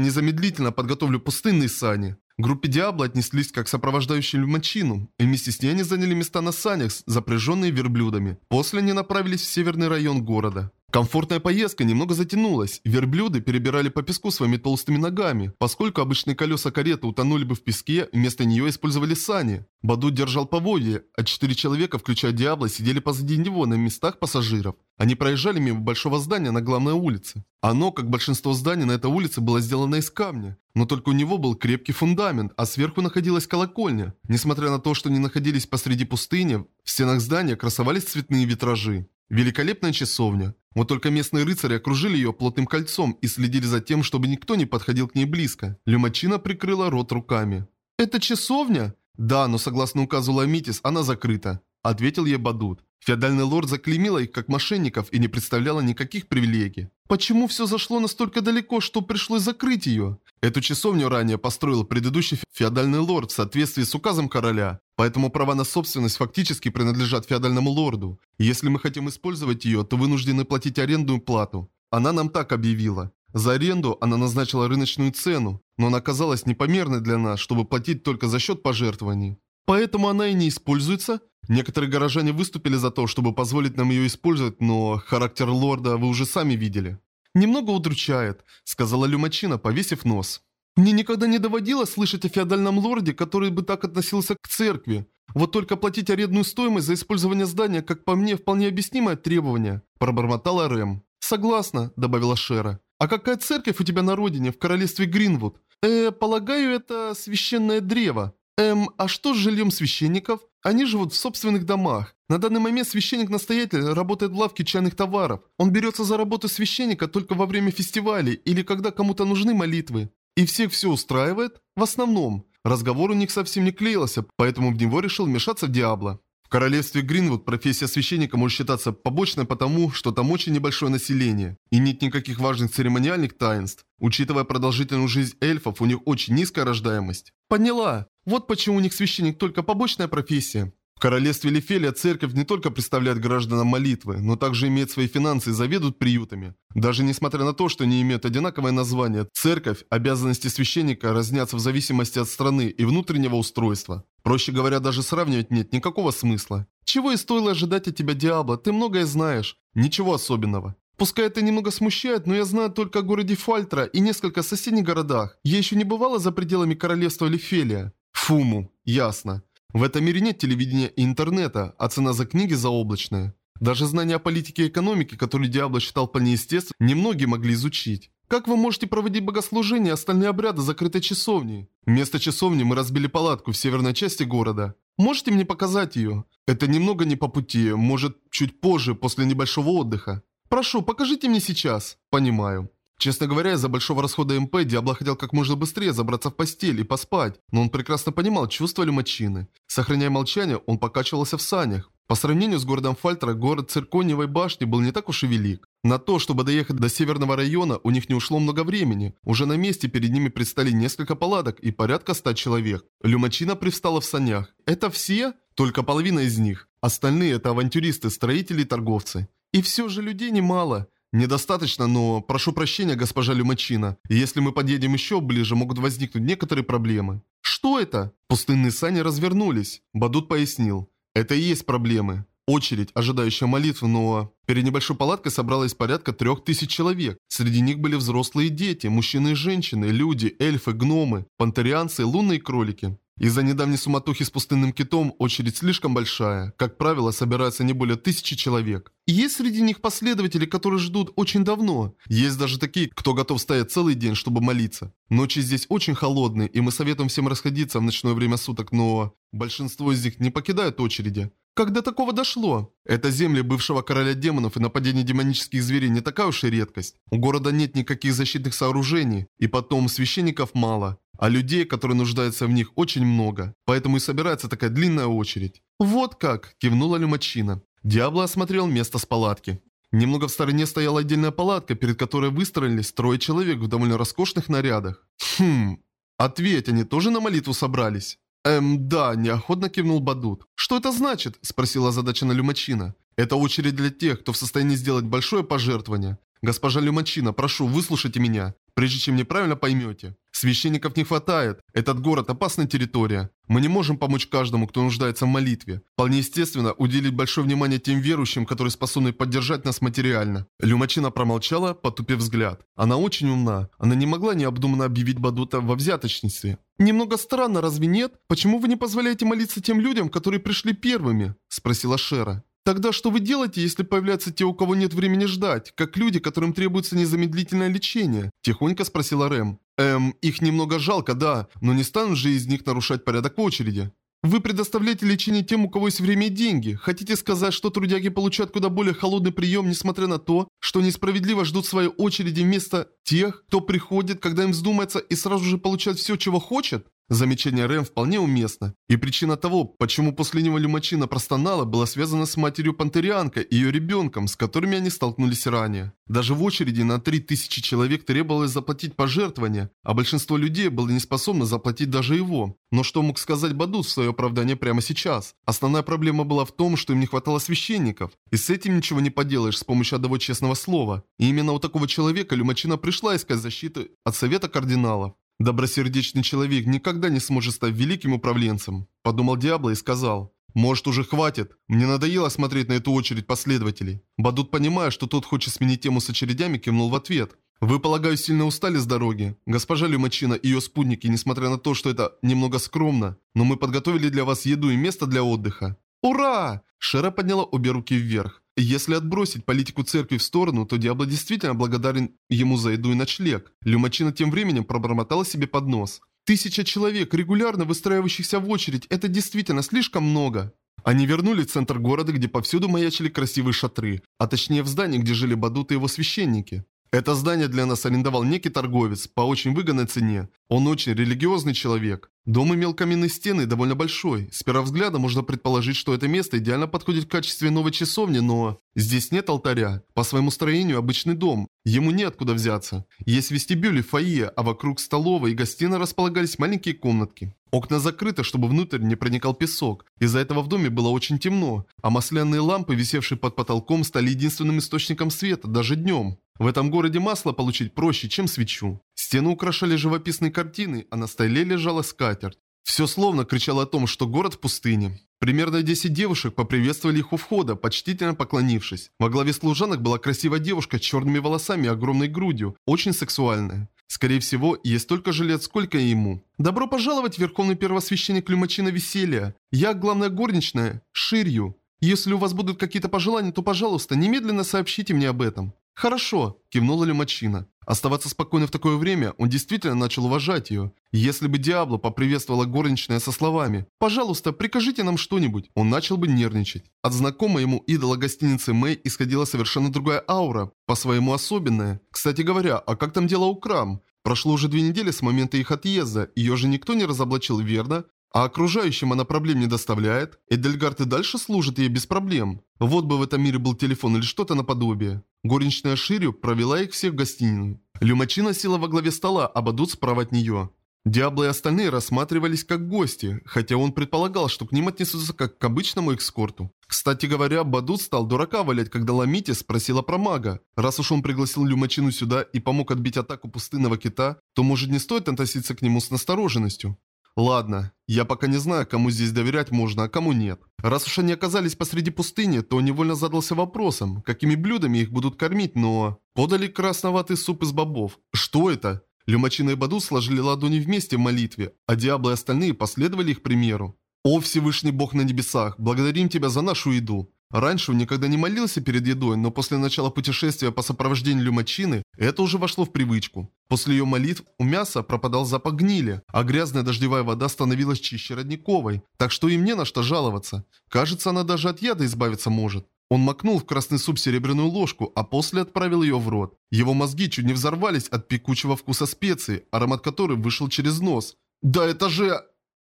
незамедлительно подготовлю пустынные сани». Группе Диабло отнеслись как сопровождающим мачину, и вместе с ней они заняли места на санях, запряженные верблюдами. После они направились в северный район города. Комфортная поездка немного затянулась. Верблюды перебирали по песку своими толстыми ногами, поскольку обычные колеса кареты утонули бы в песке, вместо нее использовали сани. Баду держал поводье, а четыре человека, включая Диабло, сидели позади него на местах пассажиров. Они проезжали мимо большого здания на главной улице. Оно, как большинство зданий на этой улице, было сделано из камня. Но только у него был крепкий фундамент, а сверху находилась колокольня. Несмотря на то, что они находились посреди пустыни, в стенах здания красовались цветные витражи. Великолепная часовня. Вот только местные рыцари окружили ее плотным кольцом и следили за тем, чтобы никто не подходил к ней близко. Люмачина прикрыла рот руками. «Это часовня?» «Да, но согласно указу Ламитис, она закрыта». ответил ей Бадут. Феодальный лорд заклеймила их как мошенников и не представляла никаких привилегий. Почему все зашло настолько далеко, что пришлось закрыть ее? Эту часовню ранее построил предыдущий феодальный лорд в соответствии с указом короля, поэтому права на собственность фактически принадлежат феодальному лорду. Если мы хотим использовать ее, то вынуждены платить арендную плату. Она нам так объявила. За аренду она назначила рыночную цену, но она оказалась непомерной для нас, чтобы платить только за счет пожертвований. Поэтому она и не используется. Некоторые горожане выступили за то, чтобы позволить нам ее использовать, но характер лорда вы уже сами видели. «Немного удручает», — сказала Люмачина, повесив нос. «Мне никогда не доводилось слышать о феодальном лорде, который бы так относился к церкви. Вот только платить арендную стоимость за использование здания, как по мне, вполне объяснимое требование», – пробормотала Рэм. «Согласна», – добавила Шера. «А какая церковь у тебя на родине, в королевстве Гринвуд?» «Э, полагаю, это священное древо». Эм, а что с жильем священников? Они живут в собственных домах. На данный момент священник-настоятель работает в лавке чайных товаров. Он берется за работу священника только во время фестивалей или когда кому-то нужны молитвы. И всех все устраивает? В основном. Разговор у них совсем не клеился, поэтому в него решил вмешаться в Диабло. В королевстве Гринвуд профессия священника может считаться побочной потому, что там очень небольшое население, и нет никаких важных церемониальных таинств. Учитывая продолжительную жизнь эльфов, у них очень низкая рождаемость. Поняла. Вот почему у них священник только побочная профессия. В королевстве Лефелия церковь не только представляет гражданам молитвы, но также имеет свои финансы и заведует приютами. Даже несмотря на то, что они имеют одинаковое название, церковь, обязанности священника разнятся в зависимости от страны и внутреннего устройства. Проще говоря, даже сравнивать нет никакого смысла. Чего и стоило ожидать от тебя, Диабло, ты многое знаешь. Ничего особенного. Пускай это немного смущает, но я знаю только о городе Фальтра и несколько соседних городах. Я еще не бывала за пределами королевства Лефелия. Фуму, ясно. В этом мире нет телевидения и интернета, а цена за книги заоблачная. Даже знания о политике и экономике, которые Диабло считал вполне естественным, немногие могли изучить. Как вы можете проводить богослужения и остальные обряды закрытой часовни? Вместо часовни мы разбили палатку в северной части города. Можете мне показать ее? Это немного не по пути, может, чуть позже, после небольшого отдыха. Прошу, покажите мне сейчас. Понимаю. Честно говоря, из-за большого расхода МП Диабло хотел как можно быстрее забраться в постель и поспать, но он прекрасно понимал чувства Люмачины. Сохраняя молчание, он покачивался в санях. По сравнению с городом Фальтера, город Циркониевой башни был не так уж и велик. На то, чтобы доехать до северного района, у них не ушло много времени. Уже на месте перед ними предстали несколько палаток и порядка ста человек. Люмачина привстала в санях. Это все? Только половина из них. Остальные это авантюристы, строители и торговцы. И все же людей немало. Недостаточно, но прошу прощения, госпожа Люмачина. Если мы подъедем еще ближе, могут возникнуть некоторые проблемы. Что это? Пустынные сани развернулись. Бадут пояснил. Это и есть проблемы. Очередь, ожидающая молитвы, но... Перед небольшой палаткой собралось порядка трех тысяч человек. Среди них были взрослые дети, мужчины и женщины, люди, эльфы, гномы, пантерианцы, лунные кролики. Из-за недавней суматохи с пустынным китом очередь слишком большая. Как правило, собирается не более тысячи человек. Есть среди них последователи, которые ждут очень давно. Есть даже такие, кто готов стоять целый день, чтобы молиться. Ночи здесь очень холодные, и мы советуем всем расходиться в ночное время суток, но большинство из них не покидают очереди. Как до такого дошло? Это земли бывшего короля демонов и нападение демонических зверей не такая уж и редкость. У города нет никаких защитных сооружений, и потом священников мало. А людей, которые нуждаются в них, очень много. Поэтому и собирается такая длинная очередь. «Вот как!» – кивнула Люмачина. Диабло осмотрел место с палатки. Немного в стороне стояла отдельная палатка, перед которой выстроились трое человек в довольно роскошных нарядах. «Хм... Ответь, они тоже на молитву собрались?» «Эм, да», – неохотно кивнул Бадут. «Что это значит?» – спросила задача на Люмачина. «Это очередь для тех, кто в состоянии сделать большое пожертвование. Госпожа Люмачина, прошу, выслушайте меня прежде чем неправильно поймете. Священников не хватает. Этот город – опасная территория. Мы не можем помочь каждому, кто нуждается в молитве. Вполне естественно, уделить большое внимание тем верующим, которые способны поддержать нас материально. Люмачина промолчала, потупив взгляд. Она очень умна. Она не могла необдуманно объявить Бадута во взяточнице. «Немного странно, разве нет? Почему вы не позволяете молиться тем людям, которые пришли первыми?» – спросила Шера. Тогда что вы делаете, если появляются те, у кого нет времени ждать, как люди, которым требуется незамедлительное лечение? Тихонько спросила Рэм. Эм, их немного жалко, да, но не станут же из них нарушать порядок в очереди. Вы предоставляете лечение тем, у кого есть время и деньги. Хотите сказать, что трудяги получают куда более холодный прием, несмотря на то, что несправедливо ждут своей очереди вместо тех, кто приходит, когда им вздумается, и сразу же получает все, чего хочет? Замечание Рэм вполне уместно. И причина того, почему после него Люмачина простонала, была связана с матерью Пантерианка и ее ребенком, с которыми они столкнулись ранее. Даже в очереди на 3000 человек требовалось заплатить пожертвования, а большинство людей было не способно заплатить даже его. Но что мог сказать Бадут в свое оправдание прямо сейчас? Основная проблема была в том, что им не хватало священников. И с этим ничего не поделаешь с помощью одного честного слова. И именно у такого человека Люмачина пришла искать защиты от Совета Кардиналов. Добросердечный человек никогда не сможет стать великим управленцем, подумал Диабло и сказал. Может уже хватит? Мне надоело смотреть на эту очередь последователей. Бадут, понимая, что тот хочет сменить тему с очередями, кивнул в ответ. Вы, полагаю, сильно устали с дороги? Госпожа Люмачина и ее спутники, несмотря на то, что это немного скромно, но мы подготовили для вас еду и место для отдыха. Ура! Шера подняла обе руки вверх. Если отбросить политику церкви в сторону, то Диабло действительно благодарен ему за еду и ночлег. Люмачина тем временем пробормотала себе под нос. Тысяча человек, регулярно выстраивающихся в очередь, это действительно слишком много. Они вернулись в центр города, где повсюду маячили красивые шатры, а точнее в здании, где жили Бадут и его священники. Это здание для нас арендовал некий торговец по очень выгодной цене. Он очень религиозный человек. Дом имел каменные стены довольно большой. С первого взгляда можно предположить, что это место идеально подходит в качестве новой часовни, но... Здесь нет алтаря. По своему строению обычный дом. Ему неоткуда взяться. Есть вестибюль и фойе, а вокруг столовой и гостиной располагались маленькие комнатки. Окна закрыты, чтобы внутрь не проникал песок. Из-за этого в доме было очень темно, а масляные лампы, висевшие под потолком, стали единственным источником света, даже днем. В этом городе масло получить проще, чем свечу. Стены украшали живописные картины, а на столе лежала скатерть. Все словно кричало о том, что город в пустыне. Примерно 10 девушек поприветствовали их у входа, почтительно поклонившись. Во главе служанок была красивая девушка с черными волосами и огромной грудью, очень сексуальная. Скорее всего, ей столько же лет, сколько и ему. «Добро пожаловать, Верховный Первосвященник Люмачина Веселья! Я главная горничная, Ширью. Если у вас будут какие-то пожелания, то, пожалуйста, немедленно сообщите мне об этом». «Хорошо», – кивнула Люмачина. Оставаться спокойно в такое время, он действительно начал уважать ее. Если бы Диабло поприветствовала горничная со словами «Пожалуйста, прикажите нам что-нибудь», он начал бы нервничать. От знакомой ему идола гостиницы Мэй исходила совершенно другая аура, по-своему особенная. Кстати говоря, а как там дело у Крам? Прошло уже две недели с момента их отъезда, ее же никто не разоблачил, верно? А окружающим она проблем не доставляет. Эдельгард и дальше служит ей без проблем. Вот бы в этом мире был телефон или что-то наподобие. Горничная Ширю провела их всех в гостиную. Люмачина села во главе стола, а Бадут справа от нее. Диабло и остальные рассматривались как гости, хотя он предполагал, что к ним отнесутся как к обычному экскорту. Кстати говоря, Бадут стал дурака валять, когда Ламити спросила про мага. Раз уж он пригласил Люмачину сюда и помог отбить атаку пустынного кита, то может не стоит относиться к нему с настороженностью. Ладно, я пока не знаю, кому здесь доверять можно, а кому нет. Раз уж они оказались посреди пустыни, то невольно задался вопросом, какими блюдами их будут кормить, но... Подали красноватый суп из бобов. Что это? Люмачина и Баду сложили ладони вместе в молитве, а Диабло и остальные последовали их примеру. «О Всевышний Бог на небесах, благодарим Тебя за нашу еду. Раньше он никогда не молился перед едой, но после начала путешествия по сопровождению Люмачины это уже вошло в привычку. После ее молитв у мяса пропадал запах гнили, а грязная дождевая вода становилась чище родниковой, так что им не на что жаловаться. Кажется, она даже от яда избавиться может. Он макнул в красный суп серебряную ложку, а после отправил ее в рот. Его мозги чуть не взорвались от пекучего вкуса специй, аромат которой вышел через нос. «Да это же...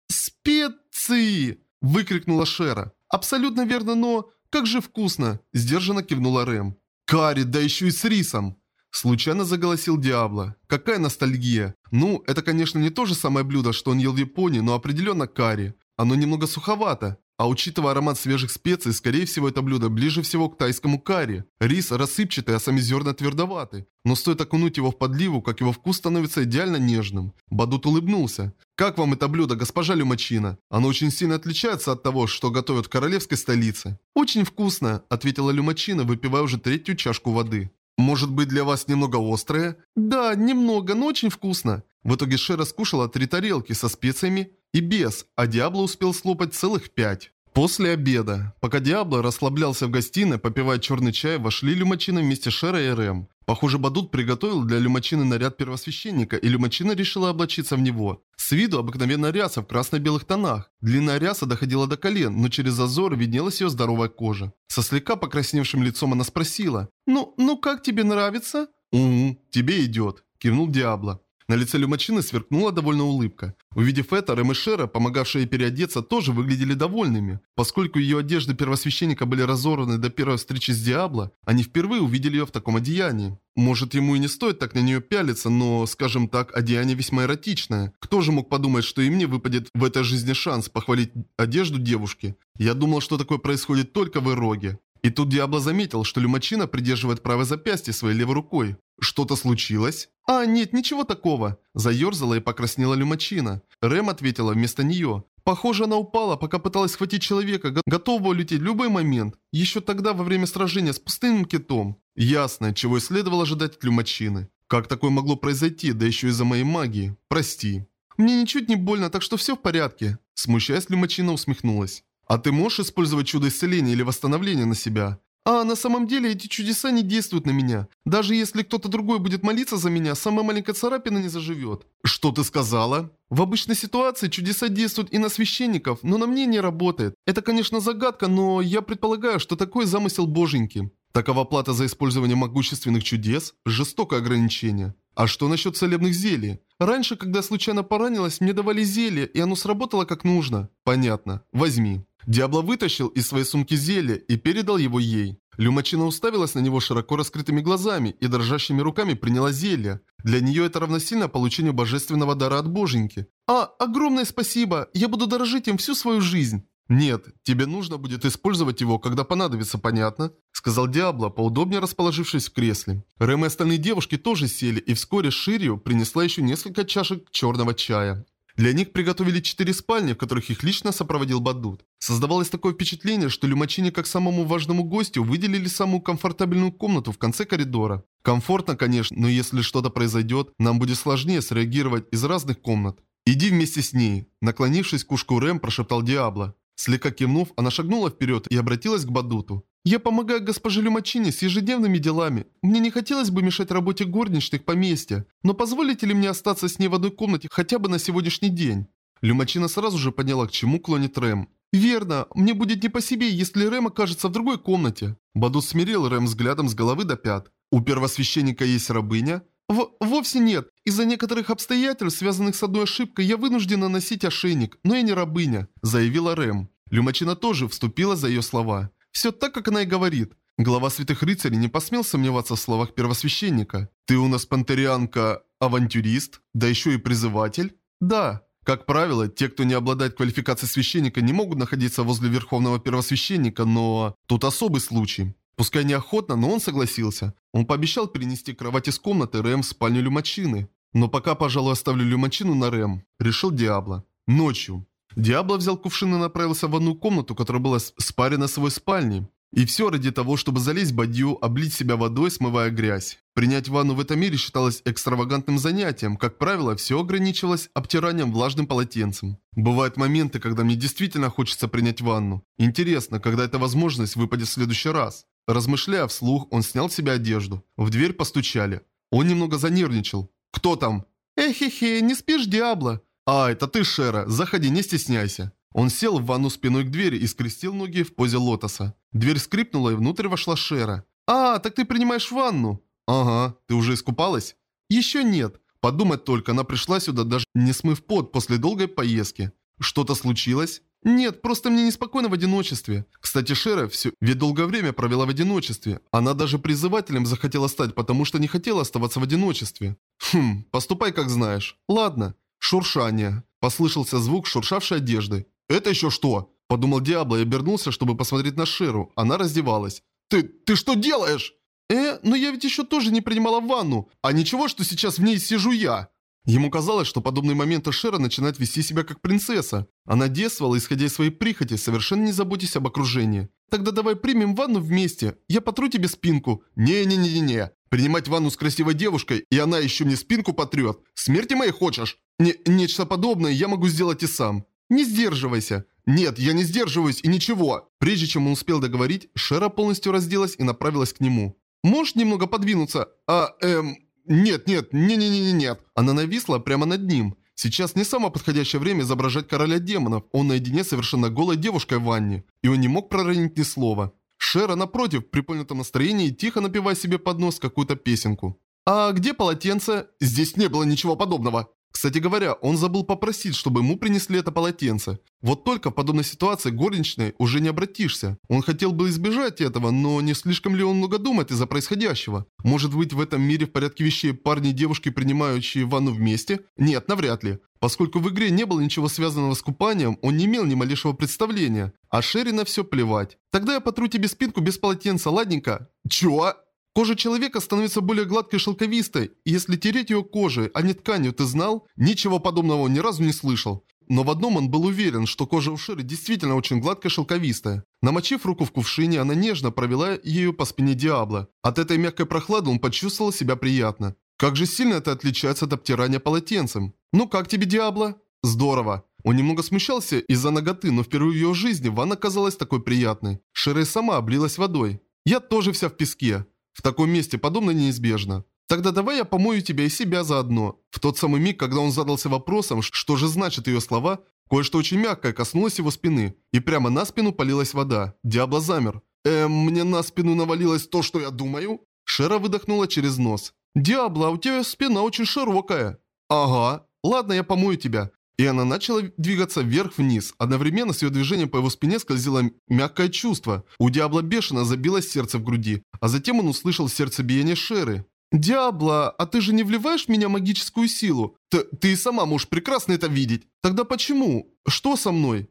специи!» – выкрикнула Шера. «Абсолютно верно, но... «Как же вкусно!» – сдержанно кивнула Рэм. «Карри, да еще и с рисом!» Случайно заголосил Диабло. Какая ностальгия. Ну, это, конечно, не то же самое блюдо, что он ел в Японии, но определенно карри. Оно немного суховато. А учитывая аромат свежих специй, скорее всего это блюдо ближе всего к тайскому карри. Рис рассыпчатый, а сами зерна твердоваты. Но стоит окунуть его в подливу, как его вкус становится идеально нежным. Бадут улыбнулся. «Как вам это блюдо, госпожа Люмачина? Оно очень сильно отличается от того, что готовят в королевской столице». «Очень вкусно», – ответила Люмачина, выпивая уже третью чашку воды. «Может быть для вас немного острое?» «Да, немного, но очень вкусно». В итоге Шера скушала три тарелки со специями и без, а Диабло успел слопать целых пять. После обеда, пока Диабло расслаблялся в гостиной, попивая черный чай, вошли Люмачина вместе с Шерой и Рэм. Похоже, Бадут приготовил для Люмачины наряд первосвященника, и Люмачина решила облачиться в него. С виду обыкновенная ряса в красно-белых тонах. Длинная ряса доходила до колен, но через зазор виднелась ее здоровая кожа. Со слегка покрасневшим лицом она спросила. «Ну, ну как тебе нравится?» «Угу, тебе идет», – кивнул Диабло. На лице Люмачины сверкнула довольная улыбка. Увидев это, Рэм и Шера, помогавшие переодеться, тоже выглядели довольными. Поскольку ее одежды первосвященника были разорваны до первой встречи с Диабло, они впервые увидели ее в таком одеянии. Может, ему и не стоит так на нее пялиться, но, скажем так, одеяние весьма эротичное. Кто же мог подумать, что и мне выпадет в этой жизни шанс похвалить одежду девушки? Я думал, что такое происходит только в Эроге. И тут Диабло заметил, что Люмачина придерживает правое запястье своей левой рукой. Что-то случилось? А, нет, ничего такого. Заерзала и покраснела Люмачина. Рэм ответила вместо нее. Похоже, она упала, пока пыталась схватить человека, готова улететь в любой момент. Еще тогда, во время сражения с пустынным китом. Ясно, чего и следовало ожидать от Люмачины. Как такое могло произойти, да еще из-за моей магии? Прости. Мне ничуть не больно, так что все в порядке. Смущаясь, Люмачина усмехнулась. А ты можешь использовать чудо исцеления или восстановления на себя? А на самом деле эти чудеса не действуют на меня. Даже если кто-то другой будет молиться за меня, самая маленькая царапина не заживет. Что ты сказала? В обычной ситуации чудеса действуют и на священников, но на мне не работает. Это, конечно, загадка, но я предполагаю, что такой замысел боженьки. Такова плата за использование могущественных чудес? Жестокое ограничение. А что насчет целебных зелий? Раньше, когда случайно поранилась, мне давали зелье, и оно сработало как нужно. Понятно. Возьми. Диабло вытащил из своей сумки зелье и передал его ей. Люмачина уставилась на него широко раскрытыми глазами и дрожащими руками приняла зелье. Для нее это равносильно получению божественного дара от боженьки. «А, огромное спасибо! Я буду дорожить им всю свою жизнь!» «Нет, тебе нужно будет использовать его, когда понадобится, понятно?» Сказал Диабло, поудобнее расположившись в кресле. Рэм и остальные девушки тоже сели, и вскоре Ширью принесла еще несколько чашек черного чая. Для них приготовили четыре спальни, в которых их лично сопроводил Бадут. Создавалось такое впечатление, что Люмачине как самому важному гостю выделили самую комфортабельную комнату в конце коридора. Комфортно, конечно, но если что-то произойдет, нам будет сложнее среагировать из разных комнат. «Иди вместе с ней», – наклонившись к ушку Рэм, прошептал Диабло. Слегка кивнув, она шагнула вперед и обратилась к Бадуту. «Я помогаю госпоже Люмачине с ежедневными делами. Мне не хотелось бы мешать работе горничных поместья, но позволите ли мне остаться с ней в одной комнате хотя бы на сегодняшний день?» Люмачина сразу же поняла, к чему клонит Рэм. «Верно, мне будет не по себе, если Рэм окажется в другой комнате». Бадут смирил Рэм взглядом с головы до пят. «У первосвященника есть рабыня?» В «Вовсе нет. Из-за некоторых обстоятельств, связанных с одной ошибкой, я вынуждена носить ошейник, но я не рабыня», заявила Рэм. Люмачина тоже вступила за ее слова. Все так, как она и говорит. Глава Святых Рыцарей не посмел сомневаться в словах первосвященника. «Ты у нас пантерианка авантюрист? Да еще и призыватель?» «Да». Как правило, те, кто не обладает квалификацией священника, не могут находиться возле Верховного Первосвященника, но... Тут особый случай. Пускай неохотно, но он согласился. Он пообещал перенести кровать из комнаты Рэм в спальню Люмачины. Но пока, пожалуй, оставлю Люмачину на Рэм, решил Диабло. Ночью. Диабло взял кувшин и направился в одну комнату, которая была спарена с его спальней. И все ради того, чтобы залезть в бадью, облить себя водой, смывая грязь. Принять ванну в этом мире считалось экстравагантным занятием. Как правило, все ограничивалось обтиранием влажным полотенцем. Бывают моменты, когда мне действительно хочется принять ванну. Интересно, когда эта возможность выпадет в следующий раз. Размышляя вслух, он снял с себя одежду. В дверь постучали. Он немного занервничал. «Кто там?» «Эхе-хе, не спишь, Диабло?» «А, это ты, Шера. Заходи, не стесняйся». Он сел в ванну спиной к двери и скрестил ноги в позе лотоса. Дверь скрипнула, и внутрь вошла Шера. «А, так ты принимаешь ванну?» «Ага. Ты уже искупалась?» «Еще нет. Подумать только, она пришла сюда, даже не смыв пот после долгой поездки. Что-то случилось?» «Нет, просто мне неспокойно в одиночестве. Кстати, Шера все ведь долгое время провела в одиночестве. Она даже призывателем захотела стать, потому что не хотела оставаться в одиночестве. Хм, поступай как знаешь. Ладно. Шуршание. Послышался звук шуршавшей одежды. «Это еще что?» Подумал Диабло и обернулся, чтобы посмотреть на Шеру. Она раздевалась. «Ты... ты что делаешь?» «Э, но я ведь еще тоже не принимала ванну. А ничего, что сейчас в ней сижу я?» Ему казалось, что подобные моменты Шера начинает вести себя как принцесса. Она действовала, исходя из своей прихоти, совершенно не заботясь об окружении. «Тогда давай примем ванну вместе. Я потру тебе спинку». «Не-не-не-не-не. Принимать ванну с красивой девушкой, и она еще мне спинку потрет. Смерти моей хочешь?» Не, «Нечто подобное я могу сделать и сам». «Не сдерживайся». «Нет, я не сдерживаюсь и ничего». Прежде чем он успел договорить, Шера полностью разделась и направилась к нему. «Можешь немного подвинуться?» «А, эм...» «Нет, нет, не-не-не-нет». Она нависла прямо над ним. Сейчас не самое подходящее время изображать короля демонов. Он наедине совершенно голой девушкой в ванне. И он не мог проронить ни слова. Шера, напротив, при поднятом настроении, тихо напевая себе под нос какую-то песенку. «А где полотенце?» «Здесь не было ничего подобного». Кстати говоря, он забыл попросить, чтобы ему принесли это полотенце. Вот только в подобной ситуации горничной уже не обратишься. Он хотел бы избежать этого, но не слишком ли он много думает из-за происходящего? Может быть в этом мире в порядке вещей парни и девушки, принимающие ванну вместе? Нет, навряд ли. Поскольку в игре не было ничего связанного с купанием, он не имел ни малейшего представления. А Шерри на все плевать. Тогда я потру тебе спинку без полотенца, ладненько? Чё? Кожа человека становится более гладкой и шелковистой, и если тереть ее кожей, а не тканью, ты знал? Ничего подобного ни разу не слышал. Но в одном он был уверен, что кожа у действительно очень гладкая и шелковистая. Намочив руку в кувшине, она нежно провела ею по спине Диабло. От этой мягкой прохлады он почувствовал себя приятно. Как же сильно это отличается от обтирания полотенцем. «Ну как тебе, Диабло?» «Здорово». Он немного смущался из-за ноготы, но впервые в его жизни ванна казалась такой приятной. Шерри сама облилась водой. «Я тоже вся в песке». В таком месте подобное неизбежно. Тогда давай я помою тебя и себя заодно. В тот самый миг, когда он задался вопросом, что же значат ее слова, кое-что очень мягкое коснулось его спины, и прямо на спину полилась вода. Диабло замер. «Эм, мне на спину навалилось то, что я думаю?» Шера выдохнула через нос. «Диабло, у тебя спина очень широкая». «Ага. Ладно, я помою тебя. И она начала двигаться вверх-вниз. Одновременно с ее движением по его спине скользило мягкое чувство. У Диабло бешено забилось сердце в груди. А затем он услышал сердцебиение Шеры. «Диабло, а ты же не вливаешь в меня магическую силу? Т ты и сама можешь прекрасно это видеть. Тогда почему? Что со мной?»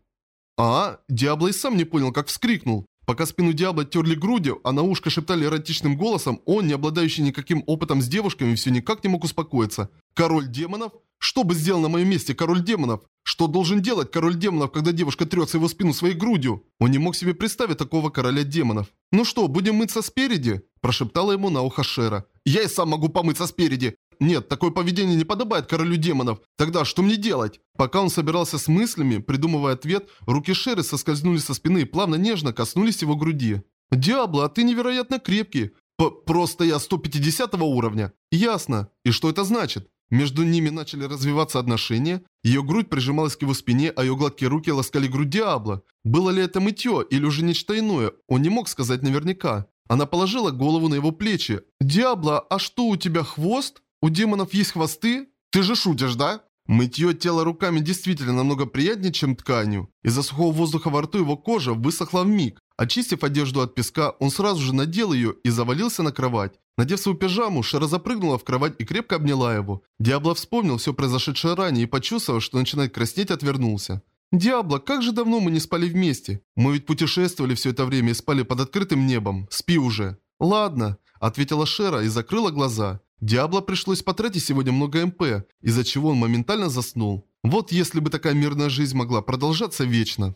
А, Диабло и сам не понял, как вскрикнул. Пока спину Диабло терли грудью, а на ушко шептали эротичным голосом, он, не обладающий никаким опытом с девушками, все никак не мог успокоиться. «Король демонов? Что бы сделал на моем месте король демонов? Что должен делать король демонов, когда девушка трется его спину своей грудью? Он не мог себе представить такого короля демонов. «Ну что, будем мыться спереди?» – прошептала ему на ухо Шера. «Я и сам могу помыться спереди!» «Нет, такое поведение не подобает королю демонов. Тогда что мне делать?» Пока он собирался с мыслями, придумывая ответ, руки Шеры соскользнули со спины и плавно нежно коснулись его груди. «Диабло, а ты невероятно крепкий. П Просто я 150 уровня. Ясно. И что это значит?» Между ними начали развиваться отношения. Ее грудь прижималась к его спине, а ее гладкие руки ласкали грудь Диабло. Было ли это мытье или уже нечто иное, он не мог сказать наверняка. Она положила голову на его плечи. «Диабло, а что, у тебя хвост? У демонов есть хвосты? Ты же шутишь, да?» Мытье тела руками действительно намного приятнее, чем тканью. Из-за сухого воздуха во рту его кожа высохла в миг. Очистив одежду от песка, он сразу же надел ее и завалился на кровать. Надев свою пижаму, Шера запрыгнула в кровать и крепко обняла его. Диабло вспомнил все произошедшее ранее и почувствовав, что начинает краснеть, отвернулся. «Диабло, как же давно мы не спали вместе? Мы ведь путешествовали все это время и спали под открытым небом. Спи уже». «Ладно», – ответила Шера и закрыла глаза. Диабло пришлось потратить сегодня много МП, из-за чего он моментально заснул. Вот если бы такая мирная жизнь могла продолжаться вечно.